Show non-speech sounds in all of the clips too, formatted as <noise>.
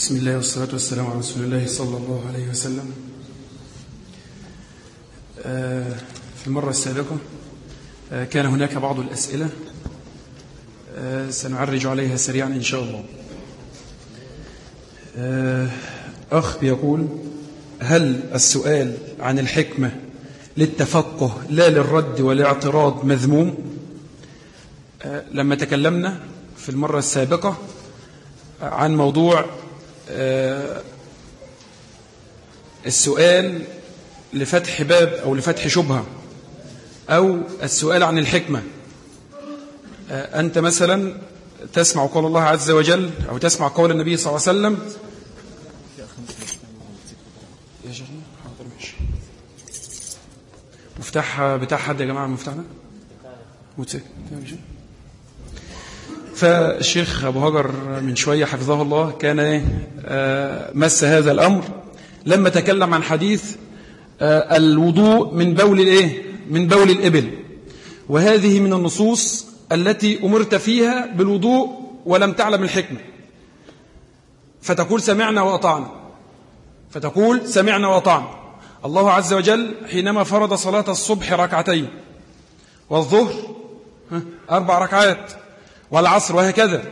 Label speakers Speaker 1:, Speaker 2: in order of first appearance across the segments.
Speaker 1: بسم الله والصلاة والسلام على رسول الله صلى الله عليه وسلم. في المرة السابقة كان هناك بعض الأسئلة سنعرج عليها سريعا إن شاء الله. أخ يقول هل السؤال عن الحكمة للتفقه لا للرد والاعتراض مذموم؟ لما تكلمنا في المرة السابقة عن موضوع السؤال لفتح باب أو لفتح شبهة أو السؤال عن الحكمة. أنت مثلا تسمع قول الله عز وجل أو تسمع قول النبي صلى الله عليه وسلم. يا شيخنا حاضر ماشي. مفتاح بتاع حد يا جماعة؟ ده موتسيك فالشيخ أبو هجر من شوية حفظه الله كان مس هذا الأمر. لما تكلم عن حديث الوضوء من بول الإيه؟ من بول الإبل. وهذه من النصوص التي أمرت فيها بالوضوء ولم تعلم الحكمة. فتقول سمعنا وأطعنا. فتقول سمعنا وأطعنا. الله عز وجل حينما فرض صلاة الصبح ركعتين والظهر أربع ركعات والعصر وهكذا.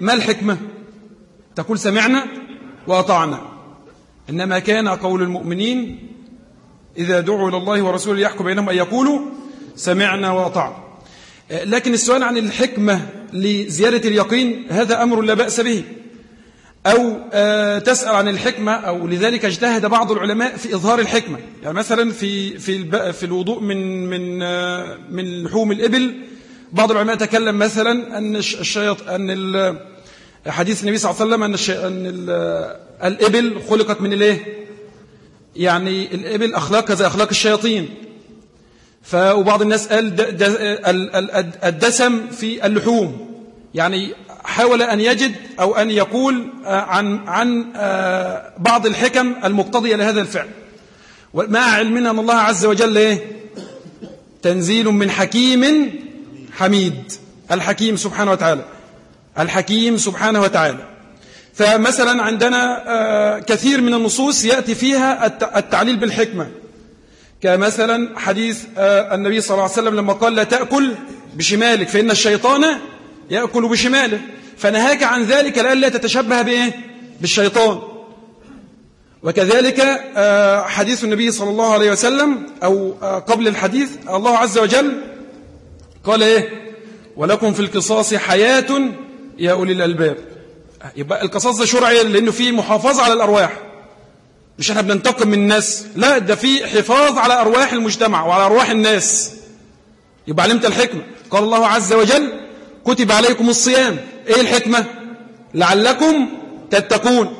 Speaker 1: ما الحكمة؟ تقول سمعنا وأطعنا. إنما كان قول المؤمنين إذا دعوا إلى الله ورسوله يحكم بينهم أن يقولوا سمعنا وأطعنا. لكن السؤال عن الحكمة لزيادة اليقين هذا أمر لا بأس به. أو تسأل عن الحكمة أو لذلك اجتهد بعض العلماء في إظهار الحكمة. يعني مثلا في في في الوضوء من من من لحوم الإبل بعض العلماء تكلم مثلا أن الشيط أن حديث النبي صلى الله عليه وسلم أن, الشي... أن الإبل خلقت من الإيه يعني الإبل أخلاق زي أخلاق الشياطين. فبعض الناس قال د... د... الدسم في اللحوم. يعني حاول أن يجد أو أن يقول عن عن بعض الحكم المقتضية لهذا الفعل. ومع علمنا أن الله عز وجل إيه؟ تنزيل من حكيم حميد الحكيم سبحانه وتعالى. الحكيم سبحانه وتعالى. فمثلا عندنا كثير من النصوص يأتي فيها التعليل بالحكمة. كمثلا حديث النبي صلى الله عليه وسلم لما قال لا تأكل بشمالك فإن الشيطان يأكل بشماله. فنهاك عن ذلك لألا تتشبه بإيه؟ بالشيطان. وكذلك حديث النبي صلى الله عليه وسلم أو قبل الحديث الله عز وجل قال إيه؟ ولكم في القصاص حياة يا أولي الألباب. يبقى القصاص ده شرعي لأنه فيه محافظة على الأرواح. مش إحنا بننتقم من الناس. لا ده فيه حفاظ على أرواح المجتمع وعلى أرواح الناس. يبقى علمت الحكمة. قال الله عز وجل كتب عليكم الصيام. إيه الحكمة؟ لعلكم تتقون.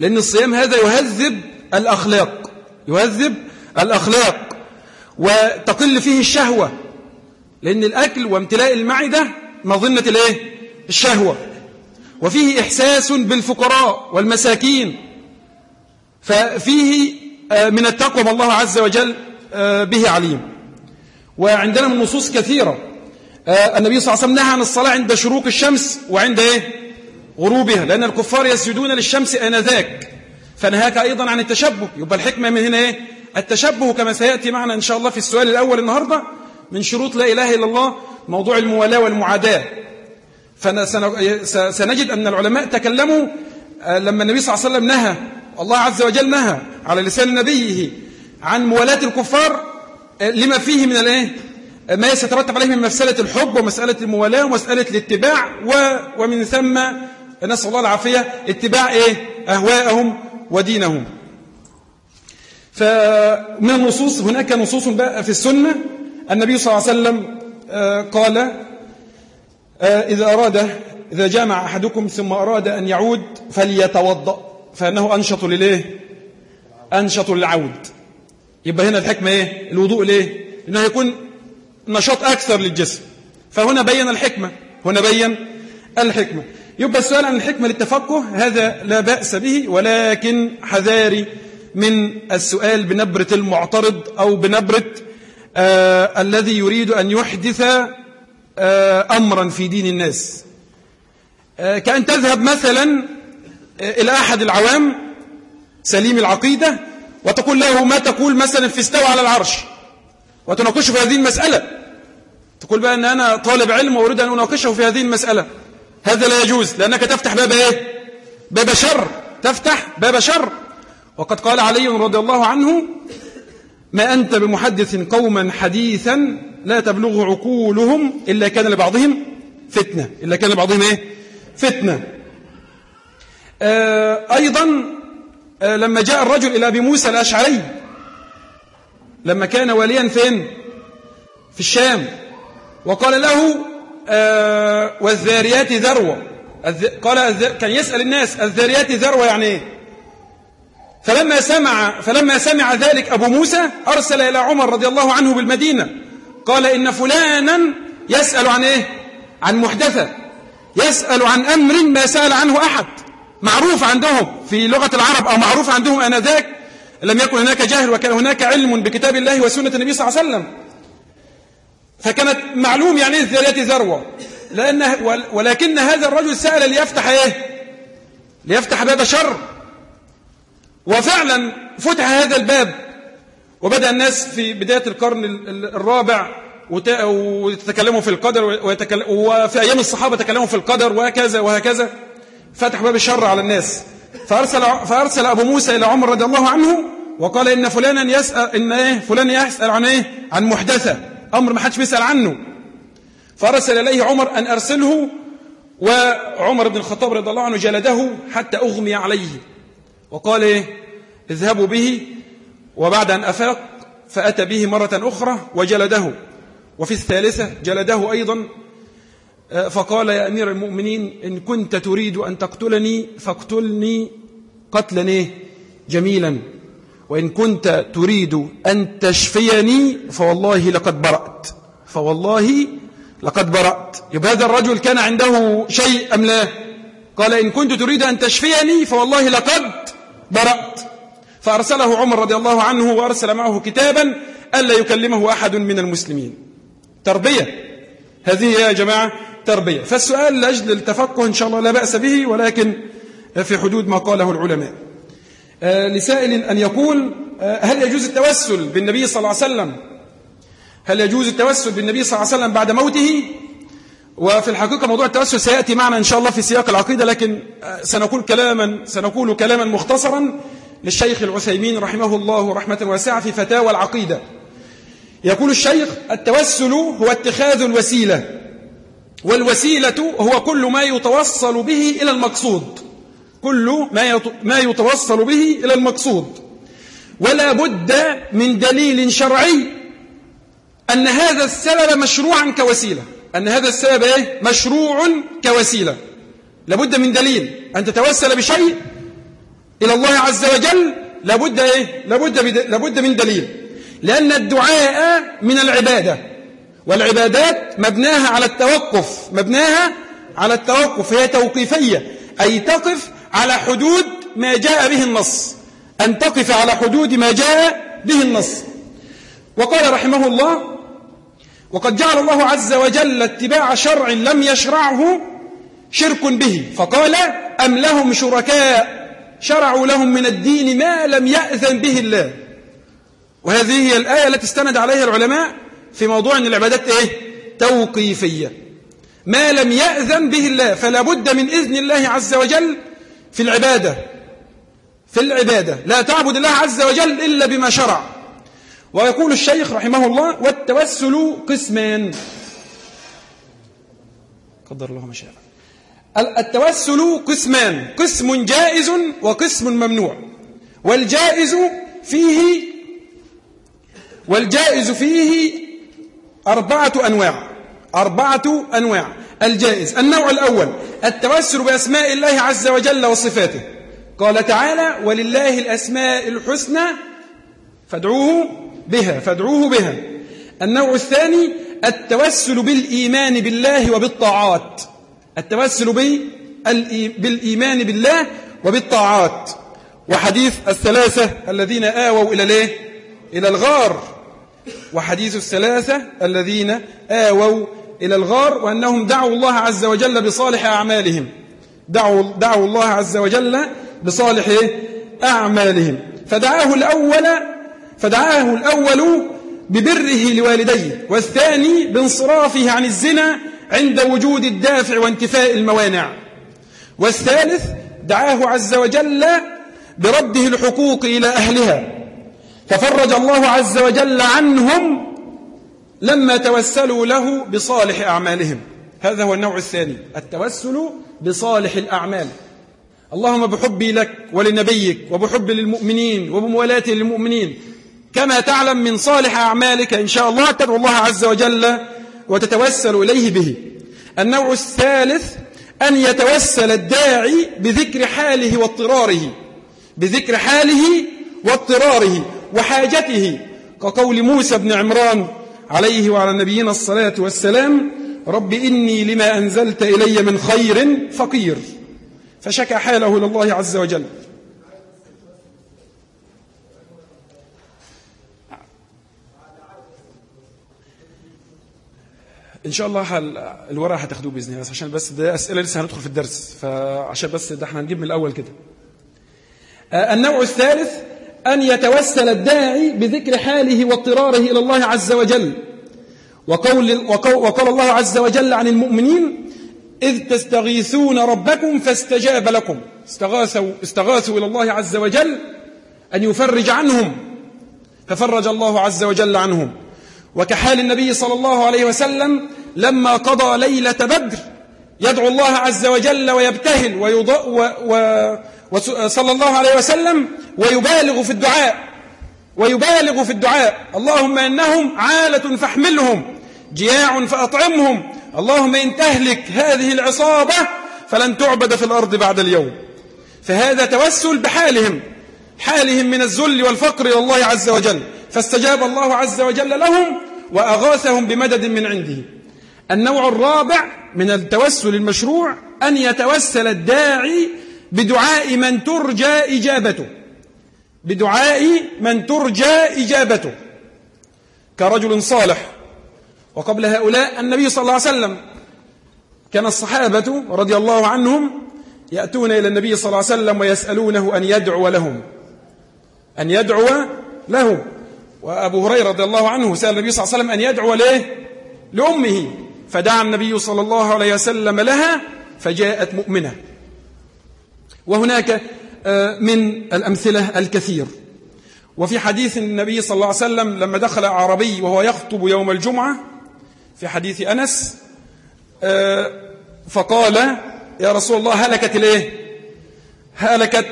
Speaker 1: لأن الصيام هذا يهذب الأخلاق. يهذب الأخلاق. وتقل فيه الشهوة. لأن الأكل وامتلاء المعدة مظنة الإيه؟ الشهوة. وفيه إحساس بالفقراء والمساكين. ففيه من التقوى ما الله عز وجل به عليم. وعندنا من نصوص كثيرة. النبي صلى الله عليه وسلم نهى عن الصلاة عند شروق الشمس وعند إيه؟ غروبها. لأن الكفار يسجدون للشمس آنذاك. فنهاك أيضا عن التشبه. يبقى الحكمة من هنا إيه؟ التشبه كما سيأتي معنا إن شاء الله في السؤال الأول النهاردة. من شروط لا إله إلا الله موضوع الموالاة والمعاداة. فسنجد أن العلماء تكلموا لما النبي صلى الله عليه وسلم نهى الله عز وجل نهى على لسان نبيه عن موالاة الكفار لما فيه من الإيه؟ ما يترتب عليه من مسألة الحب ومسألة الموالاة ومسألة الاتباع ومن ثم نسأل الله العافية اتباع إيه؟ أهواءهم ودينهم. فمن النصوص هناك نصوص بقى في السنة النبي صلى الله عليه وسلم قال إذا أراد إذا جامع أحدكم ثم أراد أن يعود فليتوضأ فإنه أنشط لليه أنشط للعود. يبقى هنا الحكمة إيه؟ الوضوء ليه؟ إنه يكون نشاط أكثر للجسم. فهنا بين الحكمة هنا بين الحكمة. يبقى السؤال عن الحكمة للتفقه هذا لا بأس به ولكن حذاري من السؤال بنبرة المعترض أو بنبرة آه الذي يريد أن يحدث آه أمرا في دين الناس. آه كأن تذهب مثلا إلى أحد العوام سليم العقيدة وتقول له ما تقول مثلا في استوى على العرش وتناقشه في هذه المسألة. تقول بقى أن أنا طالب علم وأريد أن أناقشه في هذه المسألة. هذا لا يجوز لأنك تفتح باب إيه؟ باب شر. تفتح باب شر. وقد قال علي رضي الله عنه ما أنت بمحدث قوما حديثا لا تبلغ عقولهم إلا كان لبعضهم فتنة. إلا كان لبعضهم إيه؟ فتنة. آه أيضا آه لما جاء الرجل إلى أبي موسى الأشعري لما كان واليا فين؟ في الشام وقال له آه والذاريات ذروة. قال كان يسأل الناس الذاريات ذروة يعني إيه؟ فلما سمع فلما سمع ذلك أبو موسى أرسل إلى عمر رضي الله عنه بالمدينة. قال إن فلانا يسأل عن إيه؟ عن محدثة. يسأل عن أمر ما سأل عنه أحد. معروف عندهم في لغة العرب أو معروف عندهم أنذاك لم يكن هناك جاهل وكان هناك علم بكتاب الله وسنة النبي صلى الله عليه وسلم. فكانت معلوم يعني إيه الذريات ذروة؟ لأن ولكن هذا الرجل سأل ليفتح إيه؟ ليفتح باب شر. وفعلا فتح هذا الباب. وبدأ الناس في بداية القرن الرابع ويتكلموا في القدر وفي أيام الصحابة تكلموا في القدر وهكذا وهكذا. فتح باب الشر على الناس. فأرسل, فأرسل أبو موسى إلى عمر رضي الله عنه وقال إن فلانا يسأل إن إيه؟ فلان يسأل عن إيه؟ عن محدثة. أمر ما حدش بيسأل عنه. فأرسل إليه عمر أن أرسله وعمر بن الخطاب رضي الله عنه جلده حتى أغمي عليه. وقال إيه؟ اذهبوا به وبعد أن أفاق فأتى به مرة أخرى وجلده. وفي الثالثة جلده أيضا آه، فقال يا أمير المؤمنين إن كنت تريد أن تقتلني فاقتلني قتلا إيه؟ جميلا. وإن كنت تريد أن تشفيني فوالله لقد برأت. فوالله لقد برأت. يبقى هذا الرجل كان عنده شيء أم لا؟ قال إن كنت تريد أن تشفيني فوالله لقد برأت. فأرسله عمر رضي الله عنه وأرسل معه كتابا ألا يكلمه أحد من المسلمين. تربية. هذه يا جماعة تربية. فالسؤال لأجل التفقه إن شاء الله لا بأس به ولكن في حدود ما قاله العلماء. آه، لسائل أن يقول آه، هل يجوز التوسل بالنبي صلى الله عليه وسلم؟ هل يجوز التوسل بالنبي صلى الله عليه وسلم بعد موته؟ وفي الحقيقة موضوع التوسل سيأتي معنا إن شاء الله في سياق العقيدة لكن آه، سنقول كلاما سنقول كلاما مختصرا. للشيخ العثيمين رحمه الله رحمة واسعة في فتاوى العقيدة. يقول الشيخ التوسل هو اتخاذ الوسيلة والوسيلة هو كل ما يتوصل به إلى المقصود. كل ما يتوصل به إلى المقصود. ولا بد من دليل شرعي أن هذا السبب مشروعا كوسيلة. أن هذا السبب إيه؟ مشروع كوسيلة. لابد من دليل. أن تتوسل بشيء إلى الله عز وجل لابد إيه؟ لابد, لابد من دليل. لأن الدعاء من العبادة والعبادات مبناها على التوقف مبناها على التوقف هي توقيفية أي تقف على حدود ما جاء به النص أن تقف على حدود ما جاء به النص. وقال رحمه الله وقد جعل الله عز وجل اتباع شرع لم يشرعه شرك به فقال أم لهم شركاء شرعوا لهم من الدين ما لم يأذن به الله. وهذه هي الآية التي استند عليها العلماء في موضوع أن العبادات إيه؟ توقيفية. ما لم يأذن به الله فلا بد من إذن الله عز وجل في العبادة. في العبادة. لا تعبد الله عز وجل إلا بما شرع. ويقول الشيخ رحمه الله والتوسل قسمان قدر الله ما شاء. التوسل قسمان قسم جائز وقسم ممنوع. والجائز فيه والجائز فيه أربعة أنواع أربعة أنواع. الجائز النوع الأول التوسل بأسماء الله عز وجل وصفاته. قال تعالى ولله الأسماء الحسنى فادعوه بها فادعوه بها. النوع الثاني التوسل بالإيمان بالله وبالطاعات. التوسل بالإيمان بالله وبالطاعات. وحديث الثلاثة الذين آووا إلى ليه؟ إلى الغار. وحديث الثلاثة الذين آووا إلى الغار وأنهم دعوا الله عز وجل بصالح أعمالهم. دعوا, دعوا الله عز وجل بصالح أعمالهم. فدعاه الأول فدعاه الأول ببره لوالديه والثاني بانصرافه عن الزنا عند وجود الدافع وانتفاء الموانع. والثالث دعاه عز وجل برده الحقوق إلى أهلها. ففرج الله عز وجل عنهم لما توسلوا له بصالح أعمالهم. هذا هو النوع الثاني التوسل بصالح الأعمال. اللهم بحبي لك ولنبيك وبحب للمؤمنين وبموالاتي للمؤمنين. كما تعلم من صالح أعمالك إن شاء الله تدعو الله عز وجل وتتوسل إليه به. النوع الثالث أن يتوسل الداعي بذكر حاله واضطراره بذكر حاله واضطراره وحاجته كقول موسى بن عمران عليه وعلى نبينا الصلاة والسلام رب إني لما أنزلت إلي من خير فقير. فشكى حاله الله عز وجل. إن شاء الله الورقة هتاخدوه بإذن الله عشان بس ده أسئلة لسه هندخل في الدرس. فعشان بس ده إحنا هنجيب من الأول كده. آه، النوع الثالث أن يتوسل الداعي بذكر حاله واضطراره إلى الله عز وجل. وقول وقال الله عز وجل عن المؤمنين إذ تستغيثون ربكم فاستجاب لكم. استغاثوا, استغاثوا إلى الله عز وجل أن يفرج عنهم. ففرج الله عز وجل عنهم. وكحال النبي صلى الله عليه وسلم لما قضى ليلة بدر يدعو الله عز وجل ويبتهل ويضاء و و وصلى الله عليه وسلم ويبالغ في الدعاء ويبالغ في الدعاء. اللهم إنهم عالة فاحملهم جياع فأطعمهم. اللهم إن تهلك هذه العصابة فلن تعبد في الأرض بعد اليوم. فهذا توسل بحالهم حالهم من الذل والفقر إلى الله عز وجل. فاستجاب الله عز وجل لهم وأغاثهم بمدد من عنده. النوع الرابع من التوسل المشروع أن يتوسل الداعي بدعاء من ترجى إجابته. بدعاء من ترجى إجابته. كرجل صالح. وقبل هؤلاء النبي صلى الله عليه وسلم كان الصحابة رضي الله عنهم يأتون إلى النبي صلى الله عليه وسلم ويسألونه أن يدعو لهم. أن يدعو لهم. وأبو هريرة رضي الله عنه سأل النبي صلى الله عليه وسلم أن يدعو ليه؟ لأمه. فدعا النبي صلى الله عليه وسلم لها فجاءت مؤمنة. وهناك آه، من الأمثلة الكثير. وفي حديث النبي صلى الله عليه وسلم لما دخل عربي وهو يخطب يوم الجمعة في حديث أنس آه، فقال يا رسول الله هلكت الايه هلكت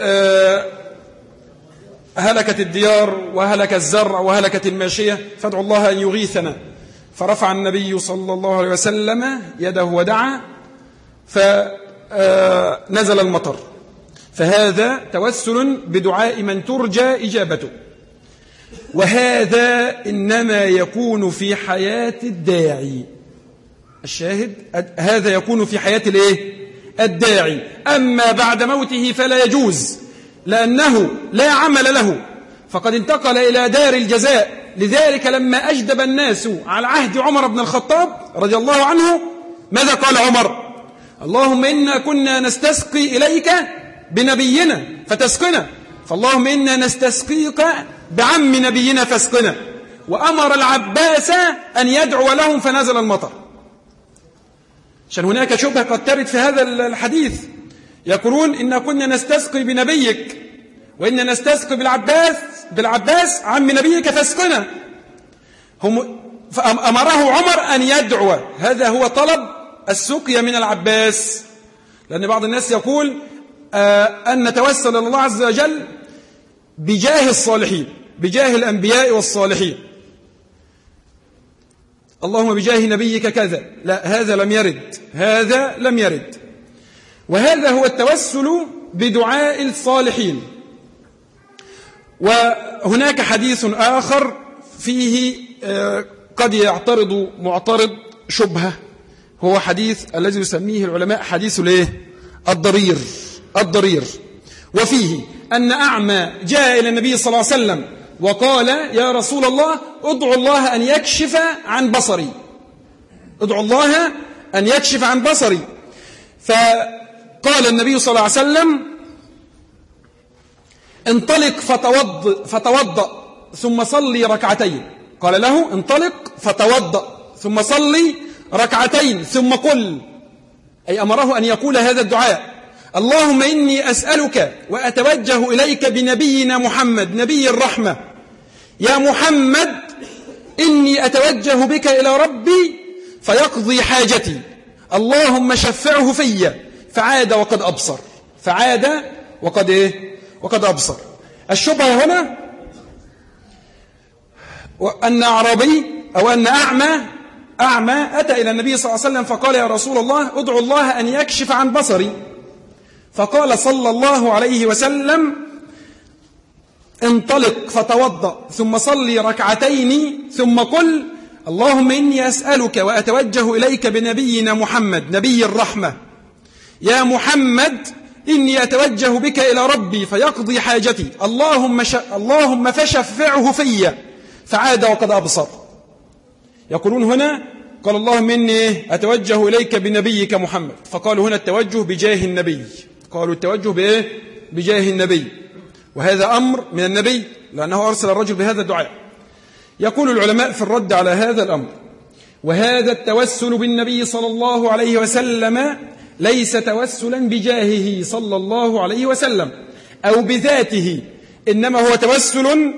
Speaker 1: آه، هلكت الديار وهلك الزرع وهلكت الماشية فادعوا الله أن يغيثنا. فرفع النبي صلى الله عليه وسلم يده ودعا فنزل آه، المطر. فهذا توسل بدعاء من ترجى إجابته. وهذا إنما يكون في حياة الداعي. الشاهد هذا يكون في حياة الإيه؟ الداعي. أما بعد موته فلا يجوز. لأنه لا عمل له. فقد انتقل إلى دار الجزاء. لذلك لما أجدب الناس على عهد عمر بن الخطاب رضي الله عنه ماذا قال عمر؟ اللهم إنا كنا نستسقي إليك بنبينا فتسقنا. فاللهم إنا نستسقيك بعم نبينا فاسقنا. وأمر العباس أن يدعو لهم فنزل المطر. عشان هناك شبهة قد ترد في هذا الحديث. يقولون إن كنا نستسقي بنبيك وإن نستسقي بالعباس بالعباس عم نبيك فاسقنا. هم فأمره عمر أن يدعو. هذا هو طلب السقيا من العباس. لأن بعض الناس يقول آه، أن نتوسل إلى الله عز وجل بجاه الصالحين بجاه الأنبياء والصالحين. اللهم بجاه نبيك كذا. لا هذا لم يرد. هذا لم يرد. وهذا هو التوسل بدعاء الصالحين. وهناك حديث آخر فيه آه، قد يعترض معترض شبهة. هو حديث الذي يسميه العلماء حديث الإيه؟ الضرير. الضرير. وفيه أن أعمى جاء إلى النبي صلى الله عليه وسلم وقال يا رسول الله ادعو الله أن يكشف عن بصري. ادعو الله أن يكشف عن بصري. قال النبي صلى الله عليه وسلم انطلق فتوضأ, فتوضأ ثم صلي ركعتين. قال له انطلق فتوضأ ثم صلي ركعتين ثم قل. أي أمره أن يقول هذا الدعاء. اللهم إني أسألك وأتوجه إليك بنبينا محمد نبي الرحمة. يا محمد إني أتوجه بك إلى ربي فيقضي حاجتي. اللهم شفعه في. فعاد وقد أبصر. فعاد وقد إيه؟ وقد أبصر. الشبهة هنا أن أعرابي أو أن أعمى أعمى أتى إلى النبي صلى الله عليه وسلم فقال يا رسول الله ادعو الله أن يكشف عن بصري. فقال صلى الله عليه وسلم انطلق فتوضأ ثم صلي ركعتين ثم قل اللهم إني أسألك وأتوجه إليك بنبينا محمد نبي الرحمة. يا محمد إني أتوجه بك إلى ربي فيقضي حاجتي. اللهم, ش... اللهم فشفعه في فعاد وقد أبصر. يقولون هنا قال اللهم إني أتوجه إليك بنبيك محمد. فقالوا هنا التوجه بجاه النبي. قالوا التوجه بإيه؟ بجاه النبي. وهذا أمر من النبي لأنه أرسل الرجل بهذا الدعاء. يقول العلماء في الرد على هذا الأمر. وهذا التوسل بالنبي صلى الله عليه وسلم ليس توسلا بجاهه صلى الله عليه وسلم أو بذاته إنما هو توسل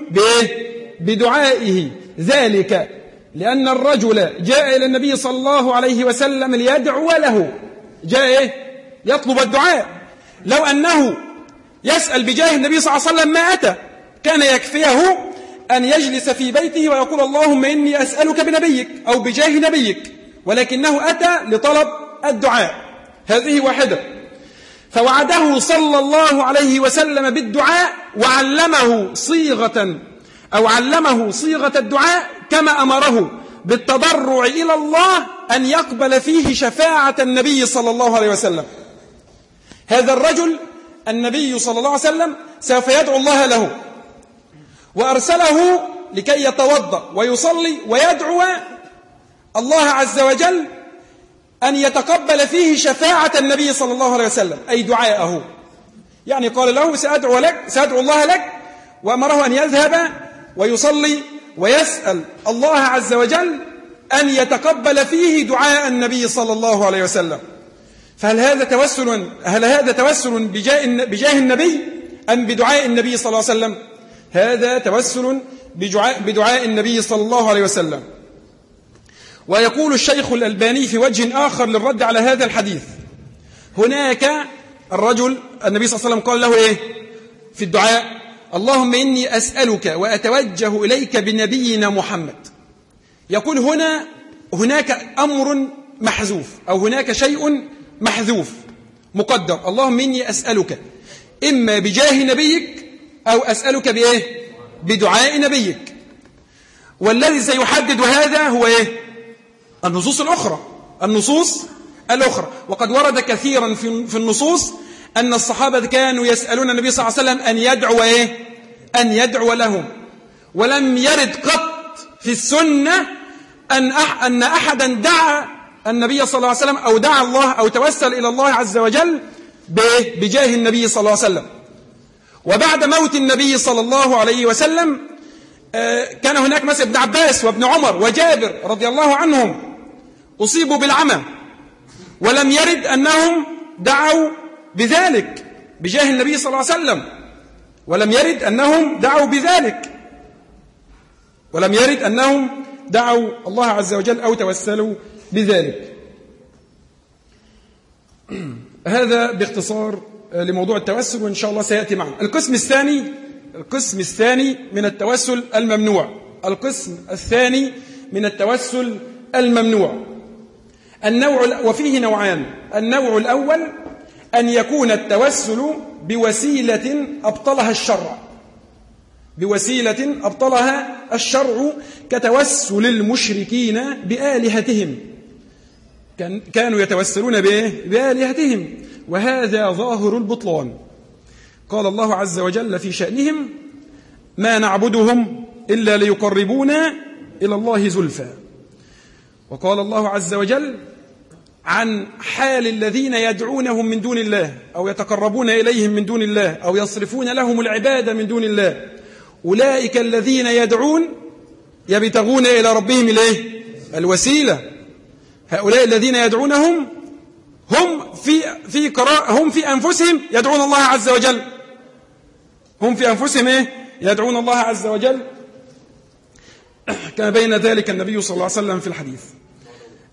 Speaker 1: بدعائه. ذلك لأن الرجل جاء إلى النبي صلى الله عليه وسلم ليدعو له. جاء إيه؟ يطلب الدعاء. لو أنه يسأل بجاه النبي صلى الله عليه وسلم ما أتى كان يكفيه أن يجلس في بيته ويقول اللهم إني أسألك بنبيك أو بجاه نبيك ولكنه أتى لطلب الدعاء. هذه واحدة. فوعده صلى الله عليه وسلم بالدعاء وعلمه صيغة أو علمه صيغة الدعاء كما أمره بالتضرع إلى الله أن يقبل فيه شفاعة النبي صلى الله عليه وسلم. هذا الرجل النبي صلى الله عليه وسلم سوف يدعو الله له. وأرسله لكي يتوضأ ويصلي ويدعو الله عز وجل أن يتقبل فيه شفاعة النبي صلى الله عليه وسلم أي دعاءه. يعني قال له سأدعو لك سأدعو الله لك. وأمره أن يذهب ويصلي ويسأل الله عز وجل أن يتقبل فيه دعاء النبي صلى الله عليه وسلم. فهل هذا توسل هل هذا توسل بجاه النبي أم بدعاء النبي صلى الله عليه وسلم؟ هذا توسل بدعاء النبي صلى الله عليه وسلم. ويقول الشيخ الألباني في وجه آخر للرد على هذا الحديث هناك الرجل النبي صلى الله عليه وسلم قال له إيه؟ في الدعاء اللهم إني أسألك وأتوجه إليك بنبينا محمد. يقول هنا هناك أمر محذوف أو هناك شيء محذوف مقدر. اللهم إني أسألك إما بجاه نبيك أو أسألك بإيه؟ بدعاء نبيك. والذي سيحدد هذا هو إيه؟ النصوص الأخرى. النصوص الأخرى. وقد ورد كثيرا في النصوص أن الصحابة كانوا يسألون النبي صلى الله عليه وسلم أن يدعو إيه؟ أن يدعو لهم. ولم يرد قط في السنة أن أن أحدا دعا النبي صلى الله عليه وسلم أو دعا الله أو توسل إلى الله عز وجل بجاه النبي صلى الله عليه وسلم. وبعد موت النبي صلى الله عليه وسلم آه، كان هناك مثل ابن عباس وابن عمر وجابر رضي الله عنهم. أصيبوا بالعمى. ولم يرد أنهم دعوا بذلك بجاه النبي صلى الله عليه وسلم. ولم يرد أنهم دعوا بذلك. ولم يرد أنهم دعوا الله عز وجل أو توسلوا بذلك. <clears throat> هذا باختصار لموضوع التوسل وإن شاء الله سيأتي معنا. القسم الثاني القسم الثاني من التوسل الممنوع. القسم الثاني من التوسل الممنوع. النوع وفيه نوعان. النوع الأول أن يكون التوسل بوسيلة أبطلها الشرع. بوسيلة أبطلها الشرع كتوسل المشركين بآلهتهم. كانوا يتوسلون بآلهتهم. وهذا ظاهر البطلان. قال الله عز وجل في شأنهم ما نعبدهم إلا ليقربونا إلى الله زلفى. وقال الله عز وجل عن حال الذين يدعونهم من دون الله أو يتقربون إليهم من دون الله أو يصرفون لهم العبادة من دون الله. أولئك الذين يدعون يبتغون إلى ربهم الإيه؟ الوسيلة. هؤلاء الذين يدعونهم هم في في قراء هم في أنفسهم يدعون الله عز وجل. هم في أنفسهم إيه؟ يدعون الله عز وجل. كما بين ذلك النبي صلى الله عليه وسلم في الحديث.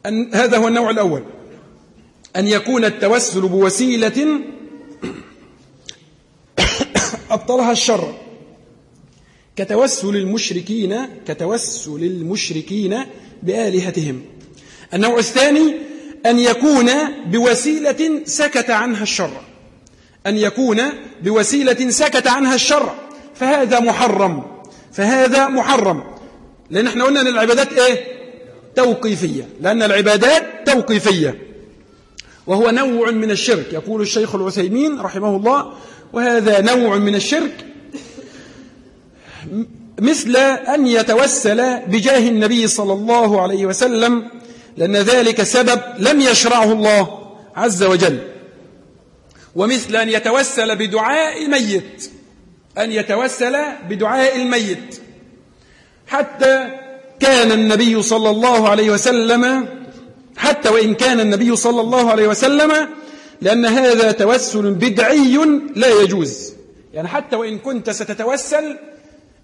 Speaker 1: أن هذا هو النوع الأول. أن يكون التوسل بوسيلة <coughs> أبطلها الشر. كتوسل المشركين كتوسل المشركين بآلهتهم. النوع الثاني أن يكون بوسيلة سكت عنها الشر. أن يكون بوسيلة سكت عنها الشر. فهذا محرم. فهذا محرم. لأن إحنا قلنا أن العبادات إيه؟ توقيفية. لأن العبادات توقيفية. وهو نوع من الشرك. يقول الشيخ العثيمين رحمه الله وهذا نوع من الشرك مثل أن يتوسل بجاه النبي صلى الله عليه وسلم لأن ذلك سبب لم يشرعه الله عز وجل. ومثل أن يتوسل بدعاء الميت أن يتوسل بدعاء الميت. حتى كان النبي صلى الله عليه وسلم حتى وإن كان النبي صلى الله عليه وسلم لأن هذا توسل بدعي لا يجوز. يعني حتى وإن كنت ستتوسل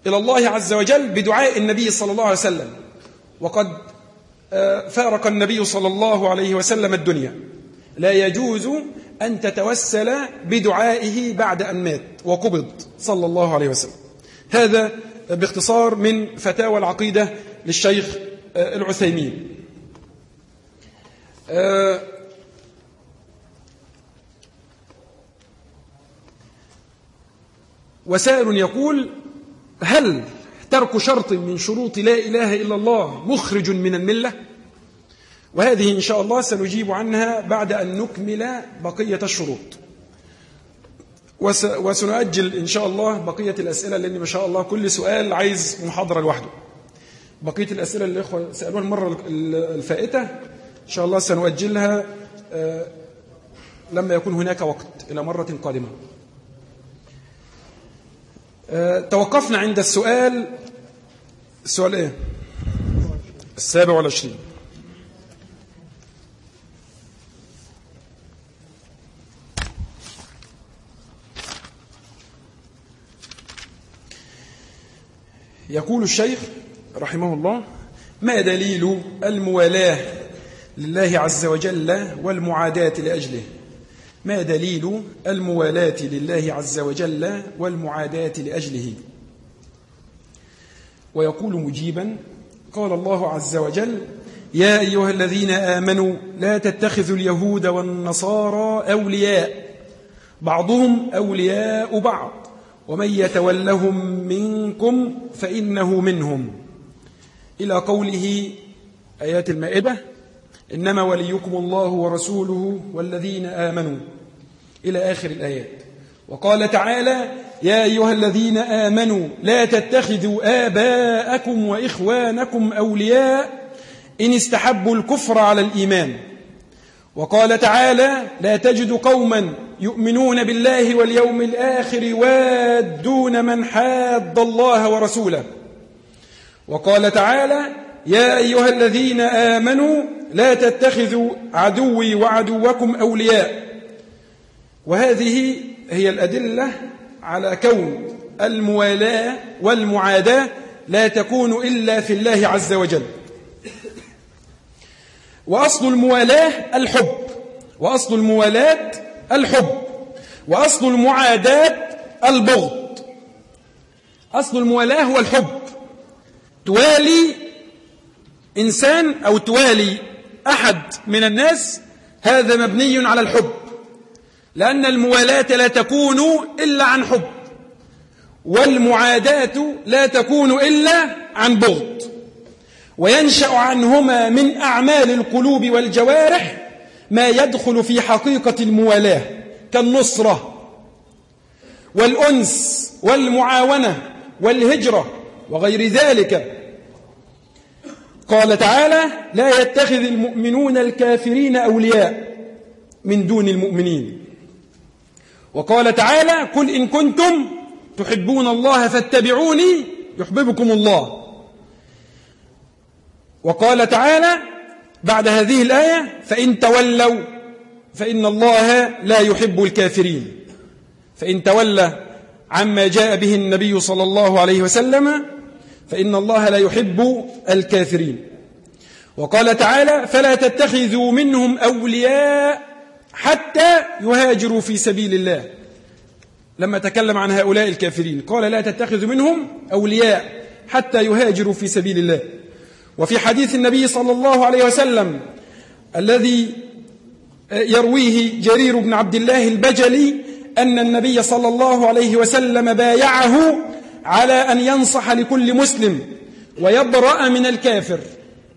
Speaker 1: إلى الله عز وجل بدعاء النبي صلى الله عليه وسلم. وقد آه، فارق النبي صلى الله عليه وسلم الدنيا. لا يجوز أن تتوسل بدعائه بعد أن مات وقبض صلى الله عليه وسلم. هذا باختصار من فتاوى العقيدة للشيخ آه، العثيمين. آه، وسائل يقول هل ترك شرط من شروط لا إله إلا الله مخرج من الملة؟ وهذه إن شاء الله سنجيب عنها بعد أن نكمل بقية الشروط. وسنؤجل إن شاء الله بقية الأسئلة لأن ما شاء الله كل سؤال عايز محاضرة لوحده. بقية الأسئلة اللي الإخوة سألوها المرة الفائتة إن شاء الله سنؤجلها آه، لما يكون هناك وقت إلى مرة قادمة. آه، توقفنا عند السؤال. السؤال إيه؟ السابع والعشرين. يقول الشيخ رحمه الله ما دليل الموالاة لله عز وجل والمعاداة لأجله. ما دليل الموالاة لله عز وجل والمعاداة لأجله؟ ويقول مجيبا قال الله عز وجل يا أيها الذين آمنوا لا تتخذوا اليهود والنصارى أولياء. بعضهم أولياء بعض. ومن يتولهم منكم فإنه منهم. إلى قوله آيات المائدة إنما وليكم الله ورسوله والذين آمنوا إلى آخر الآيات. وقال تعالى يا أيها الذين آمنوا لا تتخذوا آباءكم وإخوانكم أولياء إن استحبوا الكفر على الإيمان. وقال تعالى لا تجد قوما يؤمنون بالله واليوم الآخر وادون من حاد الله ورسوله. وقال تعالى يا أيها الذين آمنوا لا تتخذوا عدوي وعدوكم أولياء. وهذه هي الأدلة على كون الموالاة والمعاداة لا تكون إلا في الله عز وجل. وأصل الموالاة الحب وأصل الموالاة الحب وأصل المعاداة البغض. أصل الموالاة هو الحب. توالي إنسان أو توالي أحد من الناس هذا مبني على الحب. لأن الموالاة لا تكون إلا عن حب والمعاداة لا تكون إلا عن بغض. وينشأ عنهما من أعمال القلوب والجوارح ما يدخل في حقيقة الموالاة كالنصرة والأنس والمعاونة والهجرة وغير ذلك. قال تعالى لا يتخذ المؤمنون الكافرين أولياء من دون المؤمنين. وقال تعالى قل إن كنتم تحبون الله فاتبعوني يحببكم الله. وقال تعالى بعد هذه الآية فإن تولوا فإن الله لا يحب الكافرين. فإن تولى عما جاء به النبي صلى الله عليه وسلم فإن الله لا يحب الكافرين. وقال تعالى فلا تتخذوا منهم أولياء حتى يهاجروا في سبيل الله. لما تكلم عن هؤلاء الكافرين قال لا تتخذوا منهم أولياء حتى يهاجروا في سبيل الله. وفي حديث النبي صلى الله عليه وسلم الذي يرويه جرير بن عبد الله البجلي أن النبي صلى الله عليه وسلم بايعه على أن ينصح لكل مسلم ويبرأ من الكافر.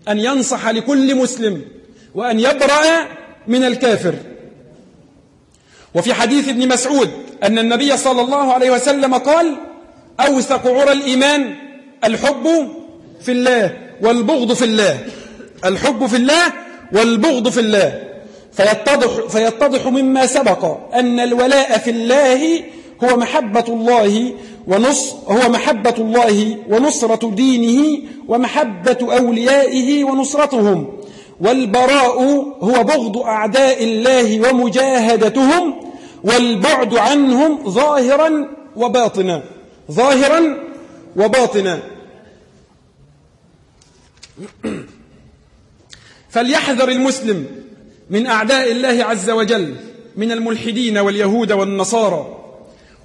Speaker 1: أن ينصح لكل مسلم وأن يبرأ من الكافر. وفي حديث ابن مسعود أن النبي صلى الله عليه وسلم قال أوثق عرى الإيمان الحب في الله والبغض في الله. الحب في الله والبغض في الله. فيتضح, فيتضح مما سبق أن الولاء في الله هو محبة الله ونص هو محبة الله ونصرة دينه ومحبة أوليائه ونصرتهم. والبراء هو بغض أعداء الله ومجاهدتهم والبعد عنهم ظاهرا وباطنا. ظاهرا وباطنا. <clears throat> فليحذر المسلم من أعداء الله عز وجل من الملحدين واليهود والنصارى.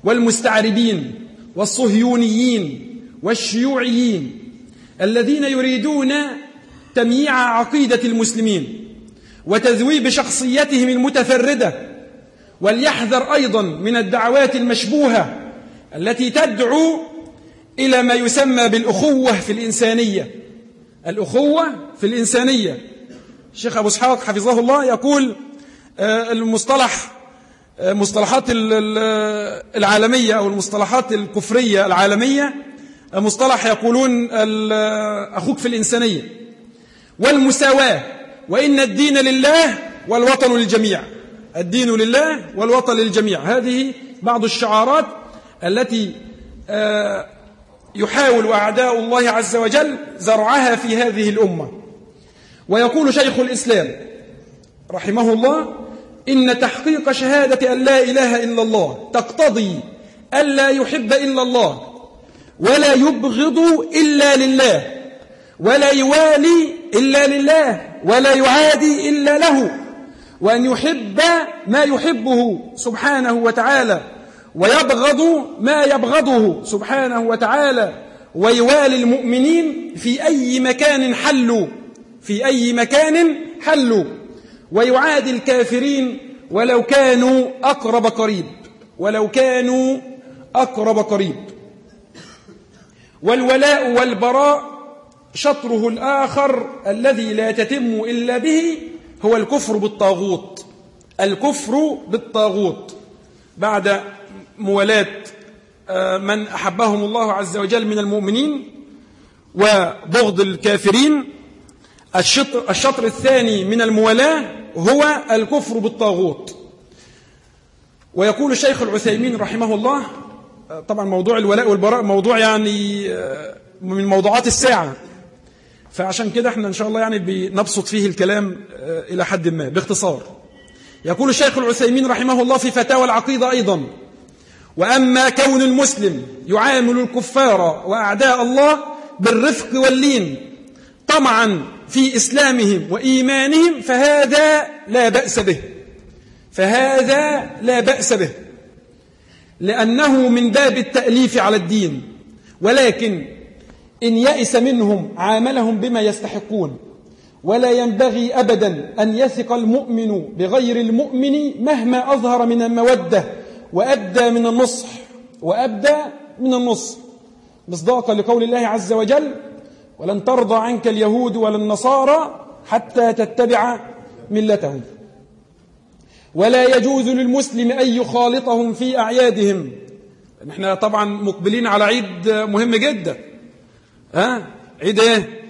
Speaker 1: والمستعربين والصهيونيين والشيوعيين الذين يريدون تمييع عقيدة المسلمين وتذويب شخصيتهم المتفردة وليحذر أيضا من الدعوات المشبوهة التي تدعو إلى ما يسمى بالأخوة في الإنسانية. الأخوة في الإنسانية. الشيخ أبو إسحاق حفظه الله يقول آه، المصطلح مصطلحات العالمية أو المصطلحات الكفرية العالمية آه، مصطلح يقولون أخوك في الإنسانية. والمساواة وإن الدين لله والوطن للجميع. الدين لله والوطن للجميع. هذه بعض الشعارات التي يحاول أعداء الله عز وجل زرعها في هذه الأمة. ويقول شيخ الإسلام رحمه الله إن تحقيق شهادة أن لا إله إلا الله تقتضي ألا يحب إلا الله ولا يبغض إلا لله ولا يوالي إلا لله ولا يعادي إلا له وأن يحب ما يحبه سبحانه وتعالى ويبغض ما يبغضه سبحانه وتعالى ويوالي المؤمنين في أي مكان حلوا في أي مكان حلوا. ويعادي الكافرين ولو كانوا أقرب قريب ولو كانوا أقرب قريب. والولاء والبراء شطره الآخر الذي لا تتم إلا به هو الكفر بالطاغوت الكفر بالطاغوت. بعد موالاة آه، من أحبهم الله عز وجل من المؤمنين وبغض الكافرين الشطر, الشطر الثاني من الموالاة هو الكفر بالطاغوت. ويقول الشيخ العثيمين رحمه الله آه، طبعا موضوع الولاء والبراء موضوع يعني آه، من موضوعات الساعة. فعشان كده إحنا إن شاء الله يعني بنبسط فيه الكلام إلى حد ما باختصار. يقول الشيخ العثيمين رحمه الله في فتاوى العقيدة أيضا وأما كون المسلم يعامل الكفار وأعداء الله بالرفق واللين طمعا في إسلامهم وإيمانهم فهذا لا بأس به. فهذا لا بأس به. لأنه من باب التأليف على الدين. ولكن إن يأس منهم عاملهم بما يستحقون. ولا ينبغي أبدا أن يثق المؤمن بغير المؤمن مهما أظهر من المودة وأبدى من النصح وأبدى من النصح. مصداقا لقول الله عز وجل ولن ترضى عنك اليهود ولا النصارى حتى تتبع ملتهم. ولا يجوز للمسلم أن يخالطهم في أعيادهم. نحن طبعا مقبلين على عيد مهم جدا. ها؟ عيد إيه؟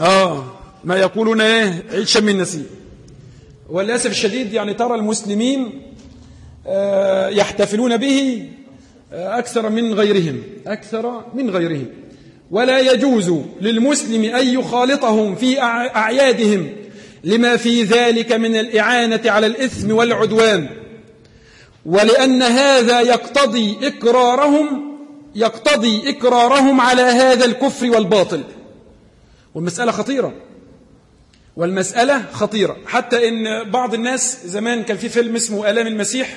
Speaker 1: آه ما يقولون إيه؟ عيد شم النسيم. وللأسف الشديد يعني ترى المسلمين آه يحتفلون به آه أكثر من غيرهم. أكثر من غيرهم. ولا يجوز للمسلم أن يخالطهم في أعيادهم لما في ذلك من الإعانة على الإثم والعدوان. ولأن هذا يقتضي إكرارهم يقتضي إكرارهم على هذا الكفر والباطل. والمسألة خطيرة. والمسألة خطيرة. حتى إن بعض الناس زمان كان في فيلم اسمه آلام المسيح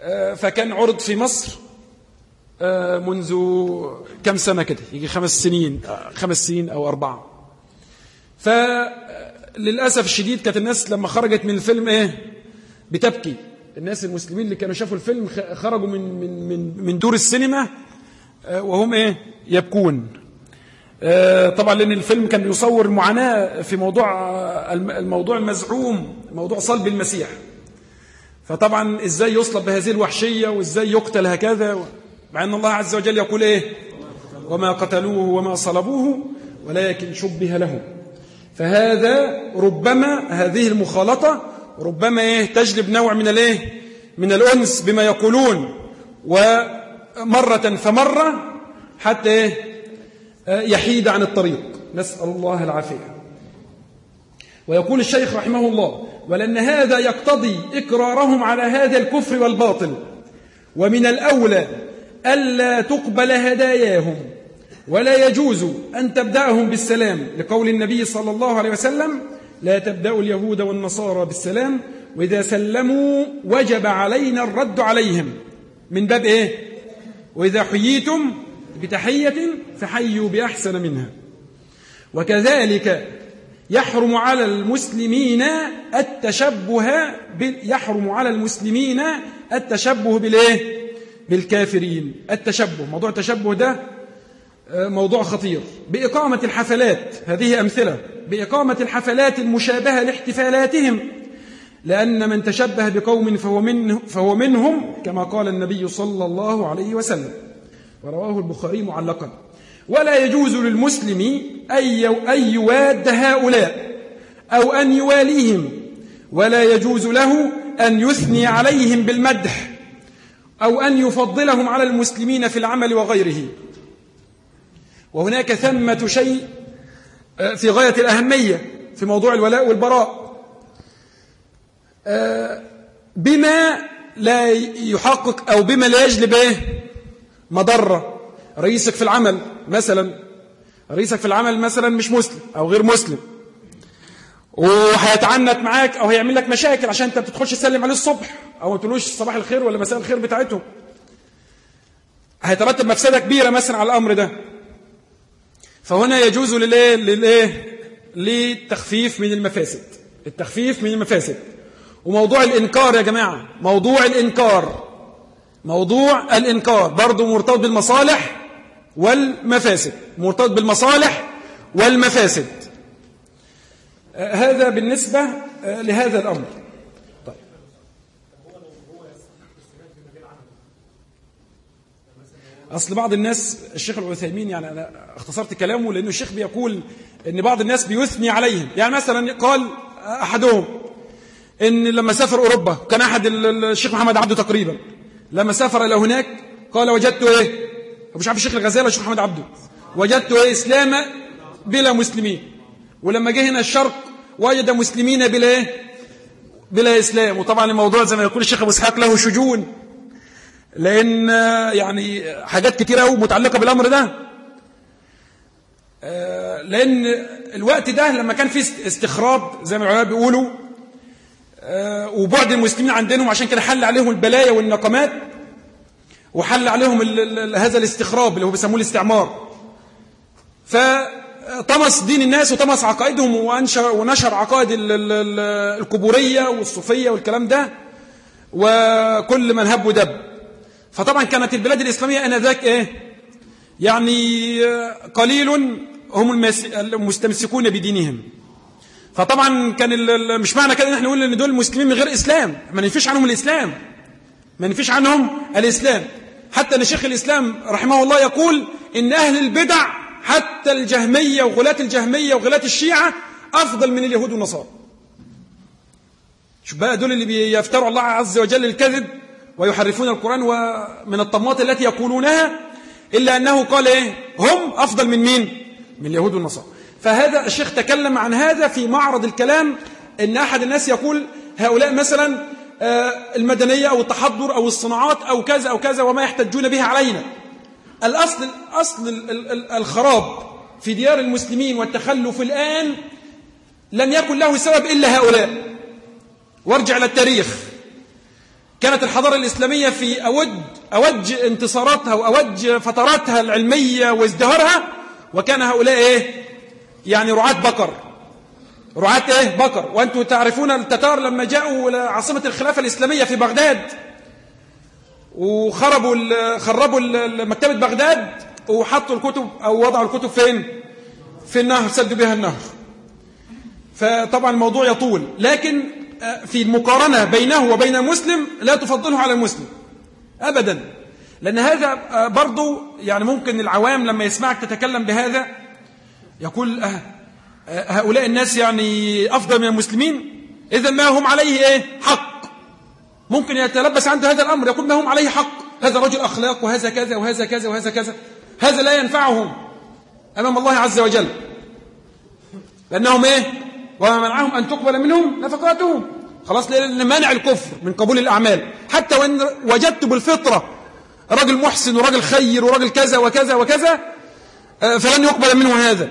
Speaker 1: آه، فكان عرض في مصر. منذ كم سنة كده؟ يجي خمس سنين آه، خمس سنين أو أربعة. فللأسف الشديد كانت الناس لما خرجت من الفيلم إيه؟ بتبكي. الناس المسلمين اللي كانوا شافوا الفيلم خرجوا من من من من دور السينما وهم إيه؟ يبكون. طبعا لأن الفيلم كان بيصور المعاناة في موضوع الموضوع المزعوم موضوع صلب المسيح. فطبعا إزاي يصلب بهذه الوحشية وإزاي يقتل هكذا؟ مع أن الله عز وجل يقول إيه؟ وما قتلوه وما صلبوه ولكن شبه له. فهذا ربما هذه المخالطة ربما إيه؟ تجلب نوع من الإيه؟ من الأنس بما يقولون. ومرة فمرة حتى إيه؟ يحيد عن الطريق. نسأل الله العافية. ويقول الشيخ رحمه الله ولأن هذا يقتضي إكرارهم على هذا الكفر والباطل. ومن الأولى ألا تقبل هداياهم ولا يجوز أن تبدأهم بالسلام. لقول النبي صلى الله عليه وسلم لا تبدأوا اليهود والنصارى بالسلام وإذا سلموا وجب علينا الرد عليهم. من باب إيه؟ وإذا حييتم بتحية فحيوا بأحسن منها. وكذلك يحرم على المسلمين التشبه يحرم على المسلمين التشبه بالإيه؟ بالكافرين. التشبه موضوع التشبه ده آه، موضوع خطير. بإقامة الحفلات هذه أمثلة. بإقامة الحفلات المشابهة لاحتفالاتهم. لأن من تشبه بقوم فهو, منه فهو منهم كما قال النبي صلى الله عليه وسلم. ورواه البخاري معلقا. ولا يجوز للمسلم أن يواد هؤلاء أو أن يواليهم. ولا يجوز له أن يثني عليهم بالمدح. أو أن يفضلهم على المسلمين في العمل وغيره. وهناك ثمة شيء آه، في غاية الأهمية في موضوع الولاء والبراء. آه، بما لا يحقق أو بما لا يجلب إيه؟ مضرة. رئيسك في العمل مثلا رئيسك في العمل مثلا مش مسلم أو غير مسلم. وهيتعنت معاك أو هيعمل لك مشاكل عشان أنت بتدخلش تسلم عليه الصبح أو ما تقولوش صباح الخير ولا مساء الخير بتاعتهم. هيترتب مفسدة كبيرة مثلا على الأمر ده. فهنا يجوز للإيه؟ للإيه؟ للتخفيف من المفاسد. التخفيف من المفاسد. وموضوع الإنكار يا جماعة. موضوع الإنكار. موضوع الإنكار. برضو مرتبط بالمصالح والمفاسد. مرتبط بالمصالح والمفاسد. هذا بالنسبة لهذا الأمر. أصل بعض الناس الشيخ العثيمين يعني أنا اختصرت كلامه لأنه الشيخ بيقول أن بعض الناس بيثني عليهم. يعني مثلا قال أحدهم أن لما سافر أوروبا كان أحد الشيخ محمد عبده تقريبا. لما سافر إلى هناك قال وجدت إيه؟ مش عارف الشيخ الغزالي الشيخ محمد عبده. وجدت إيه؟ إسلام بلا مسلمين. ولما جه هنا الشرق وجد مسلمين بلا إيه؟ بلا إسلام. وطبعا الموضوع زي ما يقول الشيخ أبو إسحاق له شجون. لأن يعني حاجات كتير قوي متعلقة بالأمر ده. آه، لأن الوقت ده لما كان في استخراب زي ما العلماء بيقولوا آه، وبعد المسلمين عندهم عشان كده حل عليهم البلايا والنقمات وحل عليهم هذا الاستخراب اللي هو بيسموه الاستعمار. فطمس دين الناس وطمس عقائدهم ونشر, عقائد القبورية والصوفية والكلام ده وكل من هب ودب. فطبعا كانت البلاد الإسلامية أنذاك إيه؟ يعني قليل هم المستمسكون بدينهم. فطبعا كان مش معنى كده إن إحنا نقول إن دول مسلمين من غير إسلام. ما ننفيش عنهم الإسلام. ما ننفيش عنهم الإسلام. حتى إن شيخ الإسلام رحمه الله يقول إن أهل البدع حتى الجهمية وغلاة الجهمية وغلاة الشيعة أفضل من اليهود والنصارى. شوف بقى دول اللي بيفتروا الله عز وجل الكذب ويحرفون القرآن ومن الطمات التي يقولونها إلا أنه قال إيه؟ هم أفضل من مين؟ من اليهود والنصارى. فهذا الشيخ تكلم عن هذا في معرض الكلام إن أحد الناس يقول هؤلاء مثلا آه، المدنية أو التحضر أو الصناعات أو كذا أو كذا وما يحتجون به علينا. الأصل أصل الخراب في ديار المسلمين والتخلف الآن لم يكن له سبب إلا هؤلاء وارجع للتاريخ كانت الحضارة الإسلامية في أوج, أوج انتصاراتها وأوج فتراتها العلمية وازدهارها وكان هؤلاء إيه؟ يعني رعاة بقر رعاة إيه؟ بقر وأنتم تعرفون التتار لما جاءوا إلى عاصمة الخلافة الإسلامية في بغداد وخربوا خربوا مكتبة بغداد وحطوا الكتب أو وضعوا الكتب فين؟ في النهر سدوا بها النهر. فطبعا الموضوع يطول. لكن آه، في المقارنة بينه وبين المسلم لا تفضله على المسلم أبدا. لأن هذا آه، برضو يعني ممكن العوام لما يسمعك تتكلم بهذا يقول أه هؤلاء الناس يعني أفضل من المسلمين. إذا ما هم عليه إيه؟ حق. ممكن يتلبس عنده هذا الأمر يقول ما هم عليه حق. هذا رجل أخلاق وهذا كذا وهذا كذا وهذا كذا. هذا لا ينفعهم أمام الله عز وجل. لأنهم إيه؟ وما منعهم أن تقبل منهم نفقاتهم. خلاص لأن منع الكفر من قبول الأعمال. حتى وإن وجدت بالفطرة راجل محسن وراجل خير وراجل كذا وكذا وكذا آه، فلن يقبل منه هذا.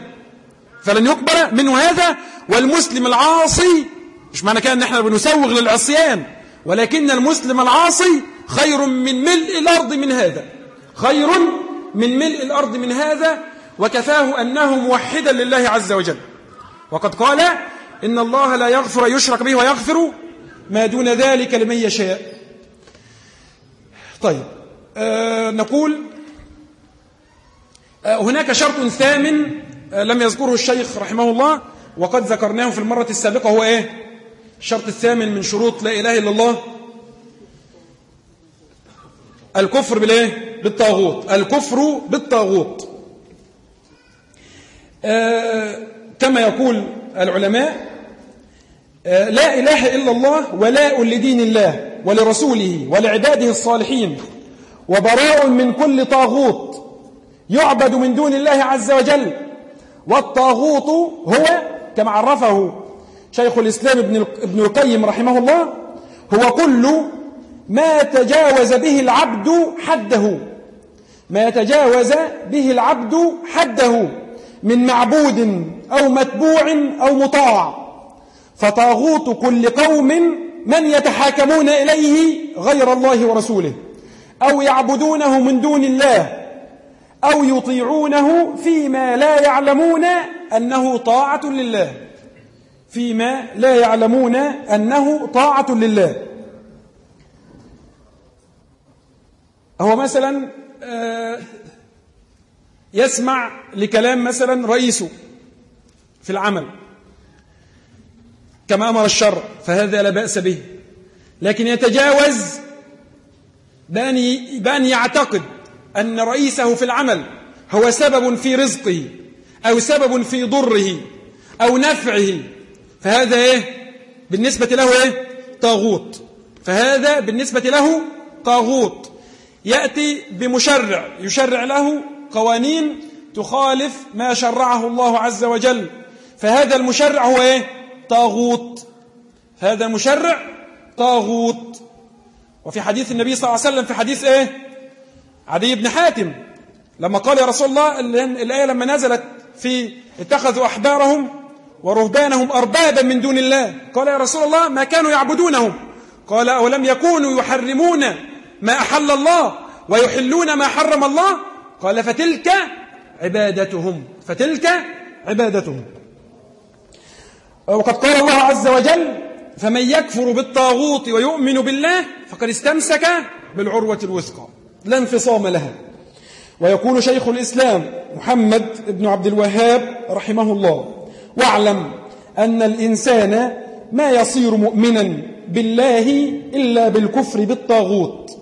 Speaker 1: فلن يقبل منه هذا. والمسلم العاصي مش معنى كده إن إحنا بنسوغ للعصيان. ولكن المسلم العاصي خير من ملء الأرض من هذا. خير من ملء الأرض من هذا وكفاه أنه موحدا لله عز وجل. وقد قال إن الله لا يغفر يشرك به ويغفر ما دون ذلك لمن يشاء. طيب آه نقول آه هناك شرط ثامن آه لم يذكره الشيخ رحمه الله وقد ذكرناه في المرة السابقة هو إيه؟ الشرط الثامن من شروط لا إله إلا الله الكفر بالإيه؟ بالطاغوت. الكفر بالطاغوت. آه كما يقول العلماء آه لا إله إلا الله ولاء لدين الله ولرسوله ولعباده الصالحين وبراء من كل طاغوت يعبد من دون الله عز وجل والطاغوت هو كما عرفه شيخ الإسلام ابن القيم رحمه الله هو كل ما تجاوز به العبد حده. ما يتجاوز به العبد حده من معبود أو متبوع أو مطاع. فطاغوت كل قوم من يتحاكمون إليه غير الله ورسوله أو يعبدونه من دون الله أو يطيعونه فيما لا يعلمون أنه طاعة لله. فيما لا يعلمون أنه طاعة لله. هو مثلا آه، يسمع لكلام مثلا رئيسه في العمل كما أمر الشر فهذا لا بأس به. لكن يتجاوز بأن يعتقد أن رئيسه في العمل هو سبب في رزقه أو سبب في ضره أو نفعه. فهذا إيه؟ بالنسبة له إيه؟ طاغوت. فهذا بالنسبة له طاغوت. يأتي بمشرع. يشرع له قوانين تخالف ما شرعه الله عز وجل. فهذا المشرع هو إيه؟ طاغوت. هذا المشرع طاغوت. وفي حديث النبي صلى الله عليه وسلم في حديث إيه؟ عدي بن حاتم. لما قال يا رسول الله الآية لما نزلت في اتخذوا أحبارهم ورهبانهم أربابا من دون الله. قال يا رسول الله ما كانوا يعبدونهم. قال أولم يكونوا يحرمون ما أحل الله ويحلون ما حرم الله؟ قال فتلك عبادتهم. فتلك عبادتهم. وقد قال الله عز وجل فمن يكفر بالطاغوت ويؤمن بالله فقد استمسك بالعروة الوثقى. لا انفصام لها. ويقول شيخ الإسلام محمد بن عبد الوهاب رحمه الله واعلم أن الإنسان ما يصير مؤمنا بالله إلا بالكفر بالطاغوت.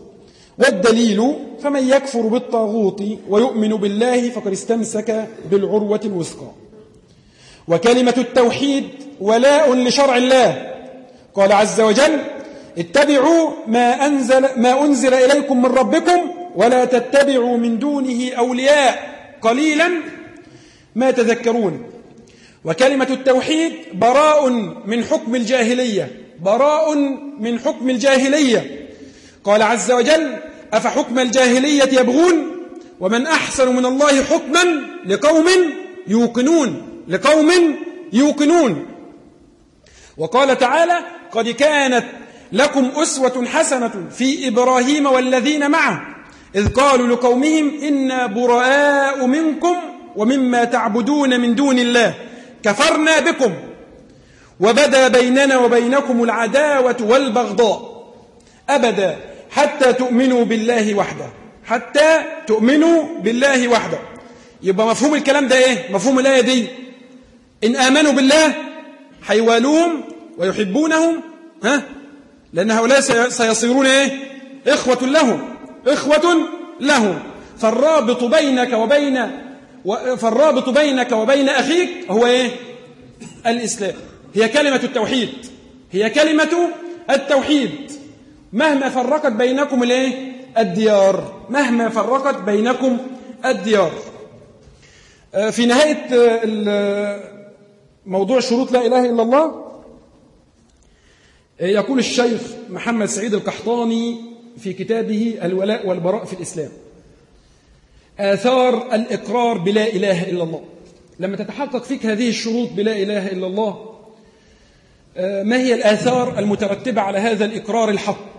Speaker 1: والدليل فمن يكفر بالطاغوت ويؤمن بالله فقد استمسك بالعروة الوثقى. وكلمة التوحيد ولاء لشرع الله. قال عز وجل اتبعوا ما أنزل, ما أنزل إليكم من ربكم ولا تتبعوا من دونه أولياء. قليلا ما تذكرون. وكلمة التوحيد براء من حكم الجاهلية براء من حكم الجاهلية. قال عز وجل أفحكم الجاهلية يبغون؟ ومن أحسن من الله حكما لقوم يوقنون لقوم يوقنون. وقال تعالى قد كانت لكم أسوة حسنة في إبراهيم والذين معه إذ قالوا لقومهم إنا براء منكم ومما تعبدون من دون الله. كفرنا بكم وبدا بيننا وبينكم العداوة والبغضاء أبدا حتى تؤمنوا بالله وحده حتى تؤمنوا بالله وحده. يبقى مفهوم الكلام ده إيه؟ مفهوم الآية دي. إن آمنوا بالله حيوالوهم ويحبونهم ها؟ لأن هؤلاء سيصيرون إيه؟ إخوة لهم إخوة لهم. فالرابط بينك وبين فالرابط بينك وبين أخيك هو إيه؟ الإسلام. هي كلمة التوحيد. هي كلمة التوحيد. مهما فرقت بينكم الإيه؟ الديار. مهما فرقت بينكم الديار. آه، في نهاية آه، موضوع شروط لا إله إلا الله آه، يقول الشيخ محمد سعيد القحطاني في كتابه الولاء والبراء في الإسلام. آثار الإقرار بلا إله إلا الله. لما تتحقق فيك هذه الشروط بلا إله إلا الله ما هي الآثار المترتبة على هذا الإقرار الحق؟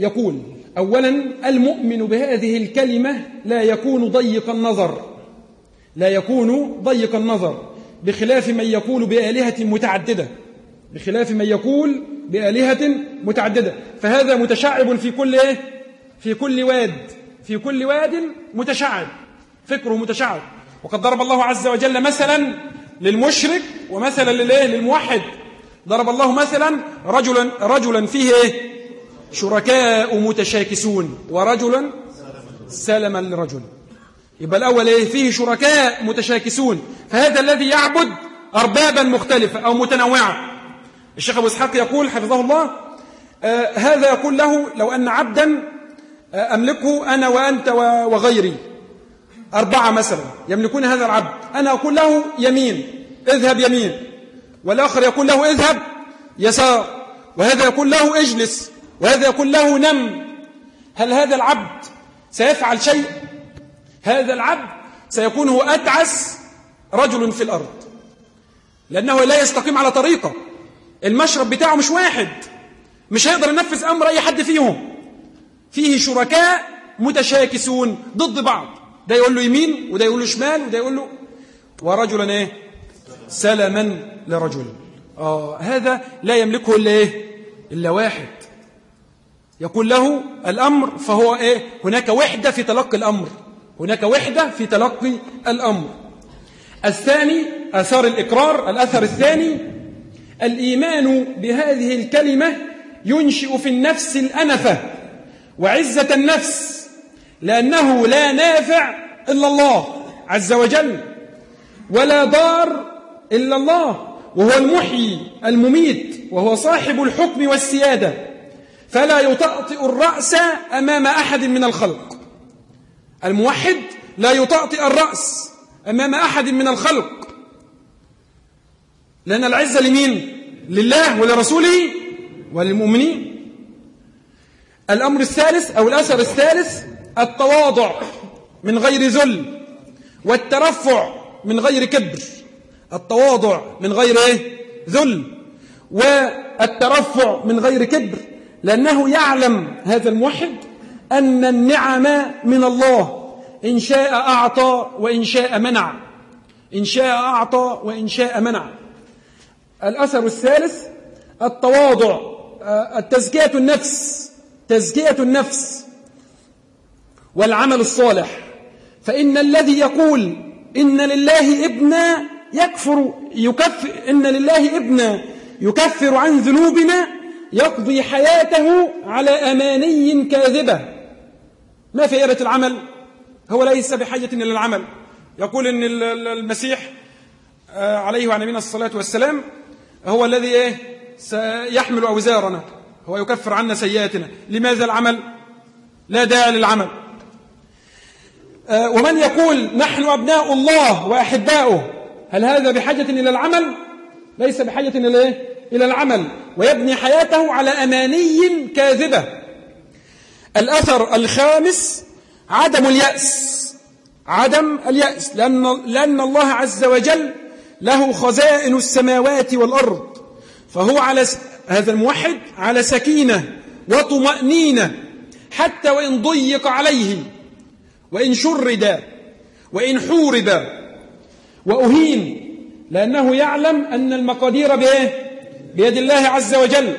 Speaker 1: يقول أولا المؤمن بهذه الكلمة لا يكون ضيق النظر. لا يكون ضيق النظر بخلاف من يقول بآلهة متعددة. بخلاف من يقول بآلهة متعددة. فهذا متشعب في كل إيه؟ في كل واد. في كل واد متشعب فكره متشعب. وقد ضرب الله عز وجل مثلا للمشرك ومثلا للإيه؟ للموحد. ضرب الله مثلا رجلا رجلا فيه إيه؟ شركاء متشاكسون. ورجلا سلما لرجل. يبقى الأول إيه؟ فيه شركاء متشاكسون. فهذا الذي يعبد أربابا مختلفة أو متنوعة. الشيخ أبو إسحاق يقول حفظه الله آه هذا يقول له لو أن عبدا أملكه أنا وأنت وغيري. أربعة مثلا. يملكون هذا العبد. أنا أقول له يمين اذهب يمين. والآخر يقول له اذهب يسار. وهذا يقول له اجلس. وهذا يقول له نم. هل هذا العبد سيفعل شيء؟ هذا العبد سيكون هو أتعس رجل في الأرض. لأنه لا يستقيم على طريقة. المشرب بتاعه مش واحد. مش هيقدر ينفذ أمر أي حد فيهم. فيه شركاء متشاكسون ضد بعض. ده يقول له يمين وده يقول له شمال وده يقول له ورجلا إيه؟ سلما لرجل. آه هذا لا يملكه إلا إيه؟ إلا واحد. يقول له الأمر فهو إيه؟ هناك وحدة في تلقي الأمر. هناك وحدة في تلقي الأمر. الثاني أثار الإقرار الأثر الثاني الإيمان بهذه الكلمة ينشئ في النفس الأنفة. وعزة النفس لأنه لا نافع إلا الله عز وجل ولا ضار إلا الله وهو المحيي المميت وهو صاحب الحكم والسيادة. فلا يطأطئ الرأس أمام أحد من الخلق. الموحد لا يطأطئ الرأس أمام أحد من الخلق. لأن العزة لمين؟ لله ولرسوله وللمؤمنين. الأمر الثالث أو الأثر الثالث التواضع من غير ذل والترفع من غير كبر. التواضع من غير إيه؟ ذل والترفع من غير كبر لأنه يعلم هذا الموحد أن النعم من الله. إن شاء أعطى وإن شاء منع. إن شاء أعطى وإن شاء منع. الأثر الثالث التواضع آه، التزكية النفس. تزكية النفس والعمل الصالح. فإن الذي يقول إن لله ابنا يكفر يكفر إن لله ابنا يكفر عن ذنوبنا يقضي حياته على أماني كاذبة. ما فائدة العمل؟ هو ليس بحاجة إلى العمل. يقول إن المسيح آه، عليه وعلى نبينا الصلاة والسلام هو الذي إيه؟ سيحمل أوزارنا. هو يكفر عنا سيئاتنا. لماذا العمل؟ لا داعي للعمل. آه، ومن يقول نحن أبناء الله وأحباؤه هل هذا بحاجة إلى العمل؟ ليس بحاجة إلى إيه؟ إلى العمل. ويبني حياته على أماني كاذبة. الأثر الخامس عدم اليأس. عدم اليأس. لأن, لأن الله عز وجل له خزائن السماوات والأرض. فهو على هذا الموحد على سكينة وطمأنينة حتى وإن ضيق عليه وإن شرد وإن حورب وأهين لأنه يعلم أن المقادير بإيه؟ بيد الله عز وجل.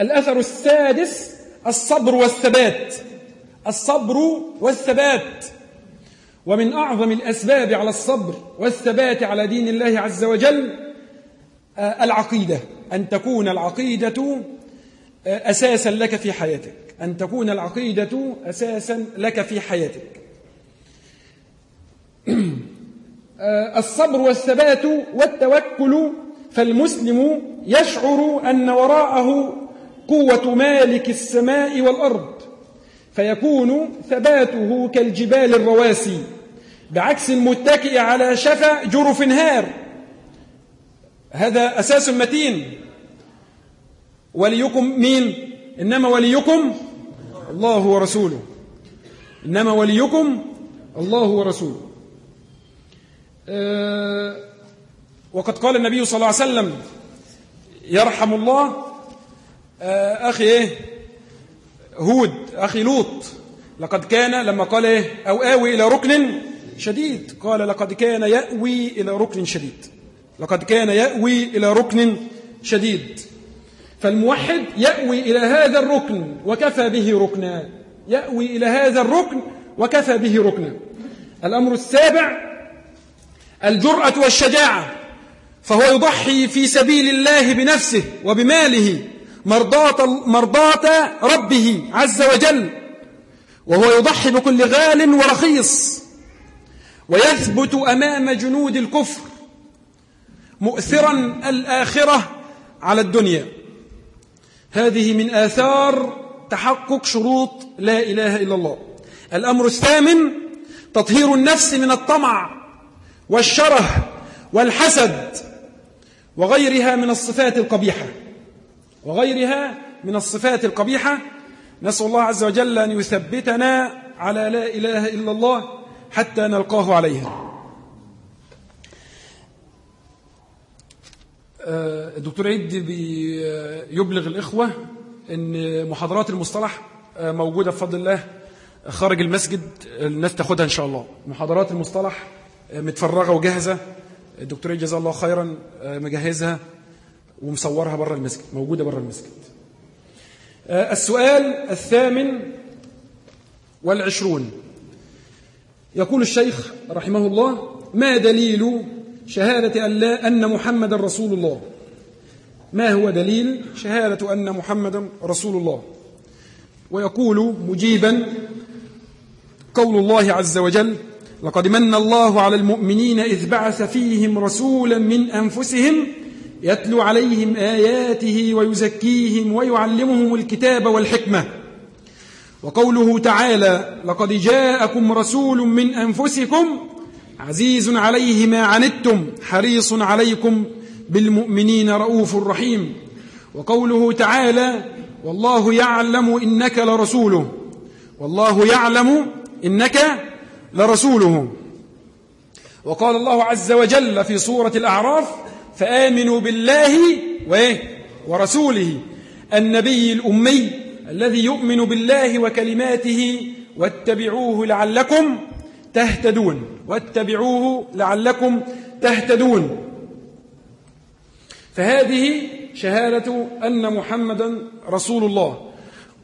Speaker 1: الأثر السادس الصبر والثبات الصبر والثبات. ومن أعظم الأسباب على الصبر والثبات على دين الله عز وجل آه، العقيدة. أن تكون العقيدة آه، أساسا لك في حياتك. أن تكون العقيدة أساسا لك في حياتك. <clears throat> آه، الصبر والثبات والتوكل فالمسلم يشعر أن وراءه قوة مالك السماء والأرض فيكون ثباته كالجبال الرواسي بعكس المتكئ على شفا جرف هار. هذا أساس متين. وليكم مين إنما وليكم الله ورسوله. إنما وليكم الله ورسوله. أه وقد قال النبي صلى الله عليه وسلم يرحم الله. أه أخي إيه؟ هود. أخي لوط. لقد كان لما قال إيه؟ أو آوي إلى ركن شديد. قال لقد كان يأوي إلى ركن شديد. لقد كان يأوي إلى ركن شديد. فالموحد يأوي إلى هذا الركن وكفى به ركنا. يأوي إلى هذا الركن وكفى به ركنا. الأمر السابع الجرأة والشجاعة. فهو يضحي في سبيل الله بنفسه وبماله مرضاة, مرضاة ربه عز وجل. وهو يضحي بكل غال ورخيص. ويثبت أمام جنود الكفر مؤثرا الآخرة على الدنيا. هذه من آثار تحقق شروط لا إله إلا الله. الأمر الثامن تطهير النفس من الطمع والشره والحسد وغيرها من الصفات القبيحة. وغيرها من الصفات القبيحة نسأل الله عز وجل أن يثبتنا على لا إله إلا الله حتى نلقاه عليها. الدكتور عيد بيبلغ الإخوة أن محاضرات المصطلح آه، موجودة بفضل الله خارج المسجد الناس تاخدها إن شاء الله. محاضرات المصطلح آه، متفرغة وجاهزة. الدكتور عيد جزاه الله خيرا مجهزها ومصورها بره المسجد موجودة بره المسجد. السؤال الثامن والعشرون. يقول الشيخ رحمه الله ما دليل شهادة أن, لا أن محمد رسول الله. ما هو دليل شهادة أن محمد رسول الله؟ ويقول مجيبا قول الله عز وجل لقد من الله على المؤمنين إذ بعث فيهم رسولا من أنفسهم يتلو عليهم آياته ويزكيهم ويعلمهم الكتاب والحكمة. وقوله تعالى لقد جاءكم رسول من أنفسكم عزيز عليه ما عنتم حريص عليكم بالمؤمنين رؤوف رحيم. وقوله تعالى والله يعلم إنك لرسوله والله يعلم إنك لرسوله. وقال الله عز وجل في سورة الأعراف فآمنوا بالله ورسوله النبي الأمي الذي يؤمن بالله وكلماته واتبعوه لعلكم تهتدون. واتبعوه لعلكم تهتدون. فهذه شهادة أن محمدا رسول الله.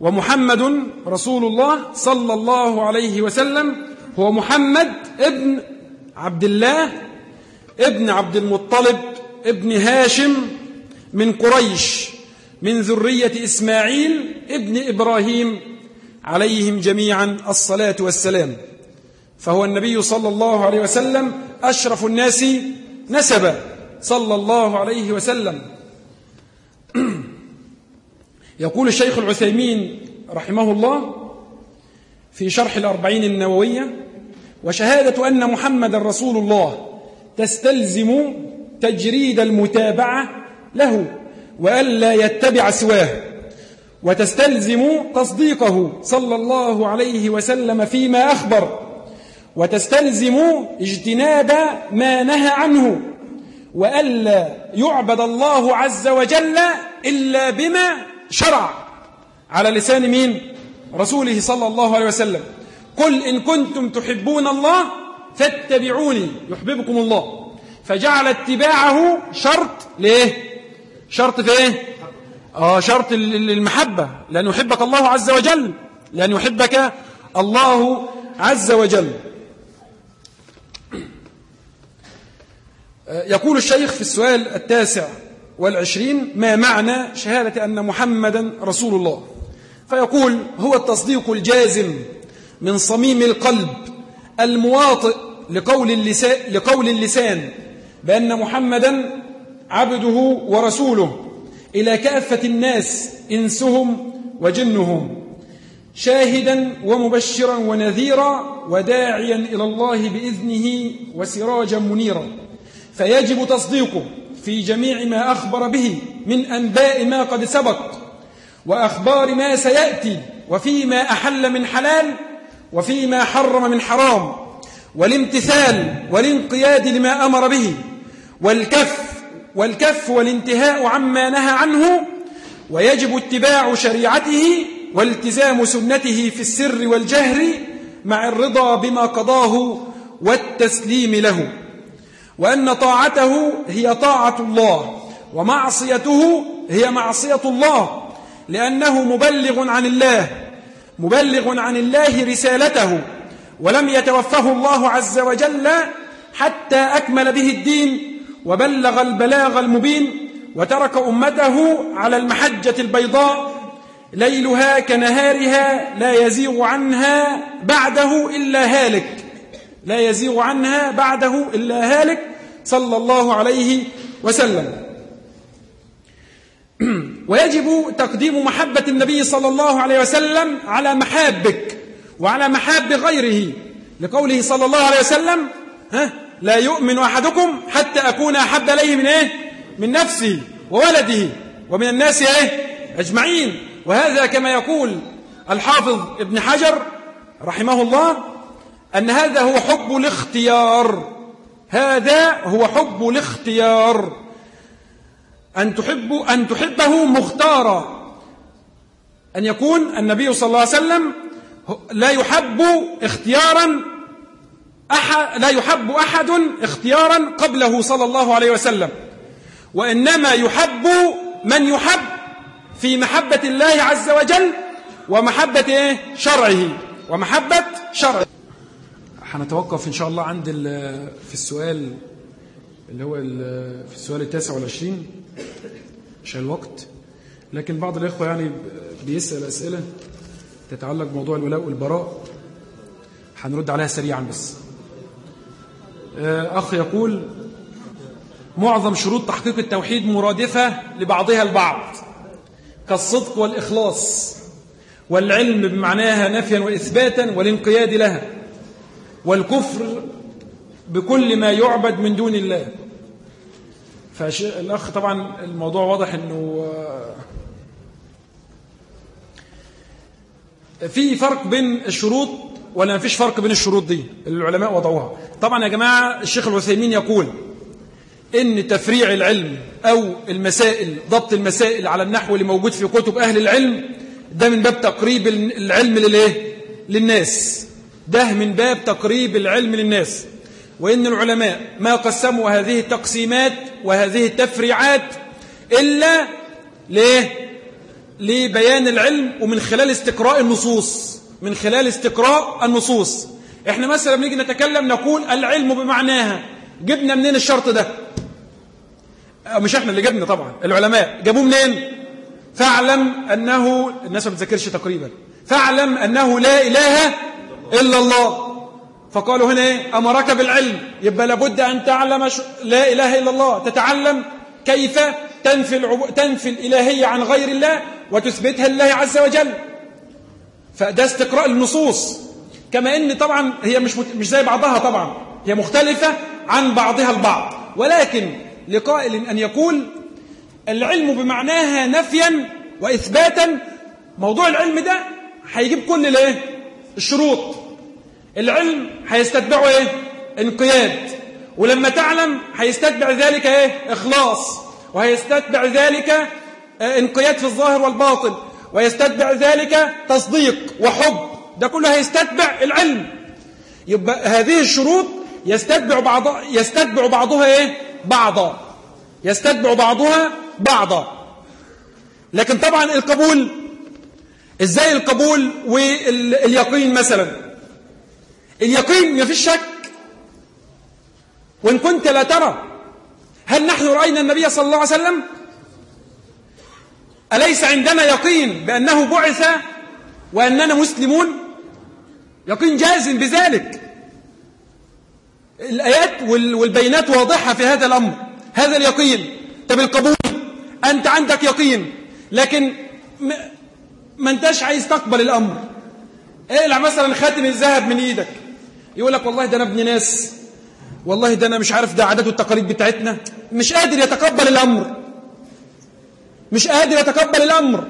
Speaker 1: ومحمد رسول الله صلى الله عليه وسلم هو محمد ابن عبد الله ابن عبد المطلب ابن هاشم من قريش من ذرية إسماعيل ابن إبراهيم عليهم جميعا الصلاة والسلام. فهو النبي صلى الله عليه وسلم أشرف الناس نسبا صلى الله عليه وسلم. <clears throat> يقول الشيخ العثيمين رحمه الله في شرح الأربعين النووية وشهادة أن محمد رسول الله تستلزم تجريد المتابعة له وألا يتبع سواه وتستلزم تصديقه صلى الله عليه وسلم فيما أخبر وتستلزم اجتناب ما نهى عنه وألا يعبد الله عز وجل إلا بما شرع. على لسان مين؟ رسوله صلى الله عليه وسلم. قل إن كنتم تحبون الله فاتبعوني يحببكم الله. فجعل اتباعه شرط ليه؟ شرط في إيه؟ آه شرط المحبة لأن يحبك الله عز وجل لأن يحبك الله عز وجل. يقول الشيخ في السؤال التاسع والعشرين ما معنى شهادة أن محمدا رسول الله؟ فيقول هو التصديق الجازم من صميم القلب المواطئ لقول اللسان, لقول اللسان بأن محمدا عبده ورسوله إلى كافة الناس إنسهم وجنهم شاهدا ومبشرا ونذيرا وداعيا إلى الله بإذنه وسراجا منيرا. فيجب تصديقه في جميع ما أخبر به من أنباء ما قد سبق وأخبار ما سيأتي وفيما أحل من حلال وفيما حرم من حرام والامتثال والانقياد لما أمر به والكف والكف والانتهاء عما نهى عنه ويجب اتباع شريعته والتزام سنته في السر والجهر مع الرضا بما قضاه والتسليم له وأن طاعته هي طاعة الله ومعصيته هي معصية الله لأنه مبلغ عن الله مبلغ عن الله رسالته ولم يتوفه الله عز وجل حتى أكمل به الدين وبلغ البلاغ المبين وترك أمته على المحجة البيضاء ليلها كنهارها لا يزيغ عنها بعده إلا هالك. لا يزيغ عنها بعده إلا هالك صلى الله عليه وسلم. <clears throat> ويجب تقديم محبة النبي صلى الله عليه وسلم على محابك وعلى محاب غيره. لقوله صلى الله عليه وسلم ها لا يؤمن أحدكم حتى أكون أحب إليه من إيه؟ من نفسه وولده ومن الناس إيه؟ أجمعين. وهذا كما يقول الحافظ ابن حجر رحمه الله أن هذا هو حب الاختيار. هذا هو حب الاختيار. أن تحب أن تحبه مختارا. أن يكون النبي صلى الله عليه وسلم لا يحب اختيارا أحد لا يحب أحد اختيارا قبله صلى الله عليه وسلم. وإنما يحب من يحب في محبة الله عز وجل ومحبة إيه؟ شرعه. ومحبة شرعه. هنتوقف إن شاء الله عند في السؤال اللي هو في السؤال التاسع والعشرين عشان الوقت. لكن بعض الإخوة يعني بيسأل أسئلة تتعلق بموضوع الولاء والبراء. هنرد عليها سريعا بس. آه، أخ يقول معظم شروط تحقيق التوحيد مرادفة لبعضها البعض كالصدق والإخلاص والعلم بمعناها نفيا وإثباتا والانقياد لها. والكفر بكل ما يعبد من دون الله. فالأخ طبعا الموضوع واضح أنه آه، في فرق بين الشروط ولا ما فيش فرق بين الشروط دي؟ العلماء وضعوها. طبعا يا جماعة الشيخ العثيمين يقول إن تفريع العلم أو المسائل ضبط المسائل على النحو اللي موجود في كتب أهل العلم ده من باب تقريب العلم للإيه؟ للناس. ده من باب تقريب العلم للناس. وإن العلماء ما قسموا هذه التقسيمات وهذه التفريعات إلا ليه؟ لبيان العلم ومن خلال استقراء النصوص من خلال استقراء النصوص. إحنا مثلا بنيجي نتكلم نقول العلم بمعناها. جبنا منين الشرط ده؟ مش إحنا اللي جبنا طبعا العلماء. جابوه منين؟ فاعلم أنه الناس ما بتذكرش تقريبا. فاعلم أنه لا إله إلا الله. فقالوا هنا إيه؟ أمرك بالعلم. يبقى لابد أن تعلم لا إله إلا الله. تتعلم كيف تنفي, العب... تنفي الإلهية عن غير الله وتثبتها لله عز وجل. فده استقراء النصوص. كما إن طبعا هي مش مش زي بعضها طبعا. هي مختلفة عن بعضها البعض. ولكن لقائل أن يقول العلم بمعناها نفيا وإثباتا موضوع العلم ده هيجيب كل الإيه؟ الشروط. العلم هيستتبعه إيه؟ انقياد. ولما تعلم هيستتبع ذلك إيه؟ إخلاص. وهيستتبع ذلك آه، انقياد في الظاهر والباطن. ويستتبع ذلك تصديق وحب. ده كله هيستتبع العلم. يبقى هذه الشروط يستتبع بعض يستتبع بعضها إيه؟ بعضا. يستتبع بعضها بعضا. لكن طبعا القبول إزاي القبول واليقين مثلا؟ اليقين ما فيش شك. وإن كنت لا ترى. هل نحن رأينا النبي صلى الله عليه وسلم؟ أليس عندنا يقين بأنه بعث وأننا مسلمون؟ يقين جازم بذلك. الآيات والبينات واضحة في هذا الأمر هذا اليقين. طب القبول؟ أنت عندك يقين لكن ما أنتش عايز تقبل الأمر. اقلع مثلا خاتم الذهب من إيدك. يقول لك والله ده أنا ابن ناس. والله ده أنا مش عارف ده عادات والتقاليد بتاعتنا. مش قادر يتقبل الأمر. مش قادر يتقبل الأمر.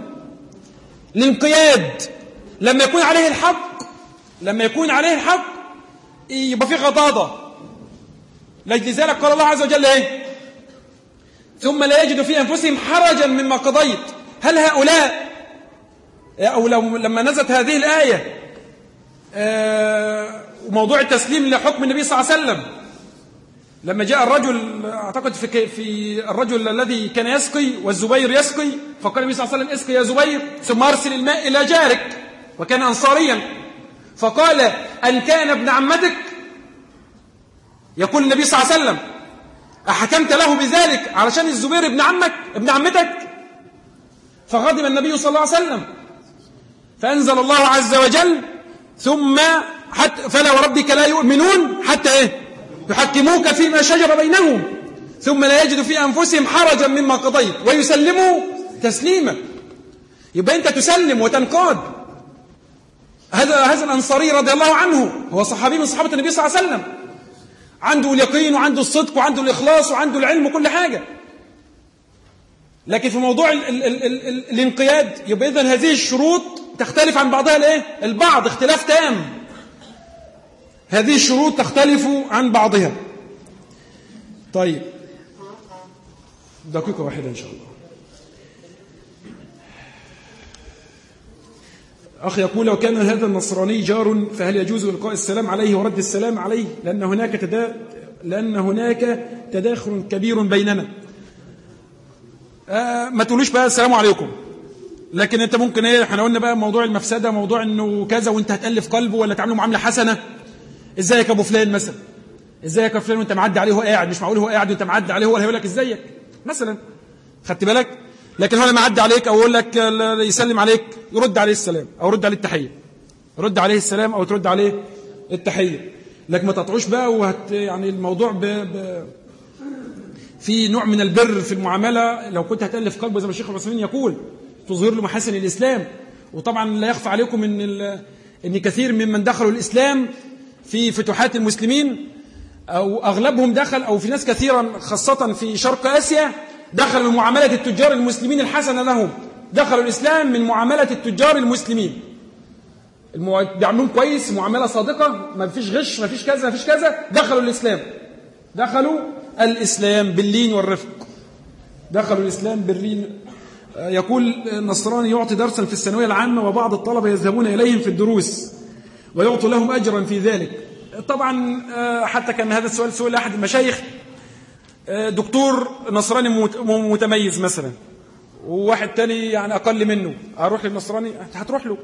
Speaker 1: الانقياد. لما يكون عليه الحق لما يكون عليه الحق يبقى في غضاضة. لذلك قال الله عز وجل إيه؟ ثم لا يجد في أنفسهم حرجا مما قضيت. هل هؤلاء أو لو لما نزلت هذه الآية آه، وموضوع التسليم لحكم النبي صلى الله عليه وسلم. لما جاء الرجل أعتقد في, في الرجل الذي كان يسقي والزبير يسقي فقال النبي صلى الله عليه وسلم اسقي يا زبير ثم أرسل الماء إلى جارك وكان أنصاريا. فقال أن كان ابن عمتك يقول النبي صلى الله عليه وسلم أحكمت له بذلك علشان الزبير ابن عمك ابن عمتك؟ فغضب النبي صلى الله عليه وسلم. فأنزل الله عز وجل ثم حتى فلا وربك لا يؤمنون حتى إيه؟ يحكموك فيما شجر بينهم. ثم لا يجد في أنفسهم حرجا مما قضيت. ويسلموا تسليما. يبقى أنت تسلم وتنقاد. هذا هذا الأنصاري رضي الله عنه هو صحابي من صحابة النبي صلى الله عليه وسلم. عنده اليقين وعنده الصدق وعنده الإخلاص وعنده العلم وكل حاجة. لكن في موضوع ال ال ال ال الانقياد يبقى إذن هذه الشروط تختلف عن بعضها الايه البعض اختلاف تام. هذه الشروط تختلف عن بعضها. طيب. دقيقة واحدة إن شاء الله. أخ يقول لو كان هذا النصراني جار فهل يجوز إلقاء السلام عليه ورد السلام عليه؟ لأن هناك تدا لأن هناك تداخل كبير بيننا. آه ما تقولوش بقى السلام عليكم. لكن أنت ممكن إيه إحنا قلنا بقى موضوع المفسدة موضوع إنه كذا وأنت هتألف قلبه ولا تعمله معاملة حسنة. إزيك يا أبو فلان مثلا؟ إزيك يا فلان وأنت معدي عليه وهو قاعد مش معقول هو قاعد وأنت معدي عليه هو هيقول لك إزيك؟ مثلا. خدت بالك؟ لكن هو لما يعدي عليك أو يقول لك يسلم عليك يرد عليه السلام أو يرد عليه التحية. رد عليه السلام أو ترد عليه التحية. لكن ما تقطعوش بقى وهت يعني الموضوع ب... ب... في نوع من البر في المعاملة. لو كنت هتألف قلبه زي ما الشيخ العثيمين يقول تظهر له محاسن الإسلام. وطبعا لا يخفى عليكم إن ال... إن كثير ممن دخلوا الإسلام في فتوحات المسلمين أو أغلبهم دخل أو في ناس كثيرا خاصة في شرق آسيا دخلوا معاملة التجار المسلمين الحسنة لهم. دخلوا الإسلام من معاملة التجار المسلمين. بيعملون كويس معاملة صادقة ما فيش غش ما فيش كذا ما فيش كذا دخلوا الإسلام. دخلوا الإسلام باللين والرفق. دخلوا الإسلام باللين يقول النصراني يعطي درسا في الثانوية العامة وبعض الطلبة يذهبون إليهم في الدروس. ويعطوا لهم أجرا في ذلك. طبعا آه، حتى كان هذا السؤال سؤال أحد المشايخ. آه، دكتور نصراني متميز مثلا. وواحد تاني يعني أقل منه. أروح للنصراني؟ هتروح له.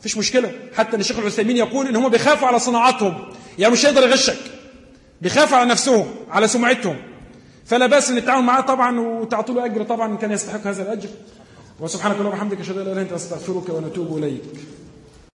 Speaker 1: فيش مشكلة. حتى ان الشيخ العثيمين يقول إن هم بيخافوا على صناعاتهم يعني مش هيقدر يغشك بيخافوا على نفسهم على سمعتهم. فلا بأس إن التعاون معاه طبعا وتعطوا له أجر طبعا كان يستحق هذا الأجر. وسبحانك اللهم وبحمدك أشهد أن لا إله إلا أنت أستغفرك ونتوب إليك.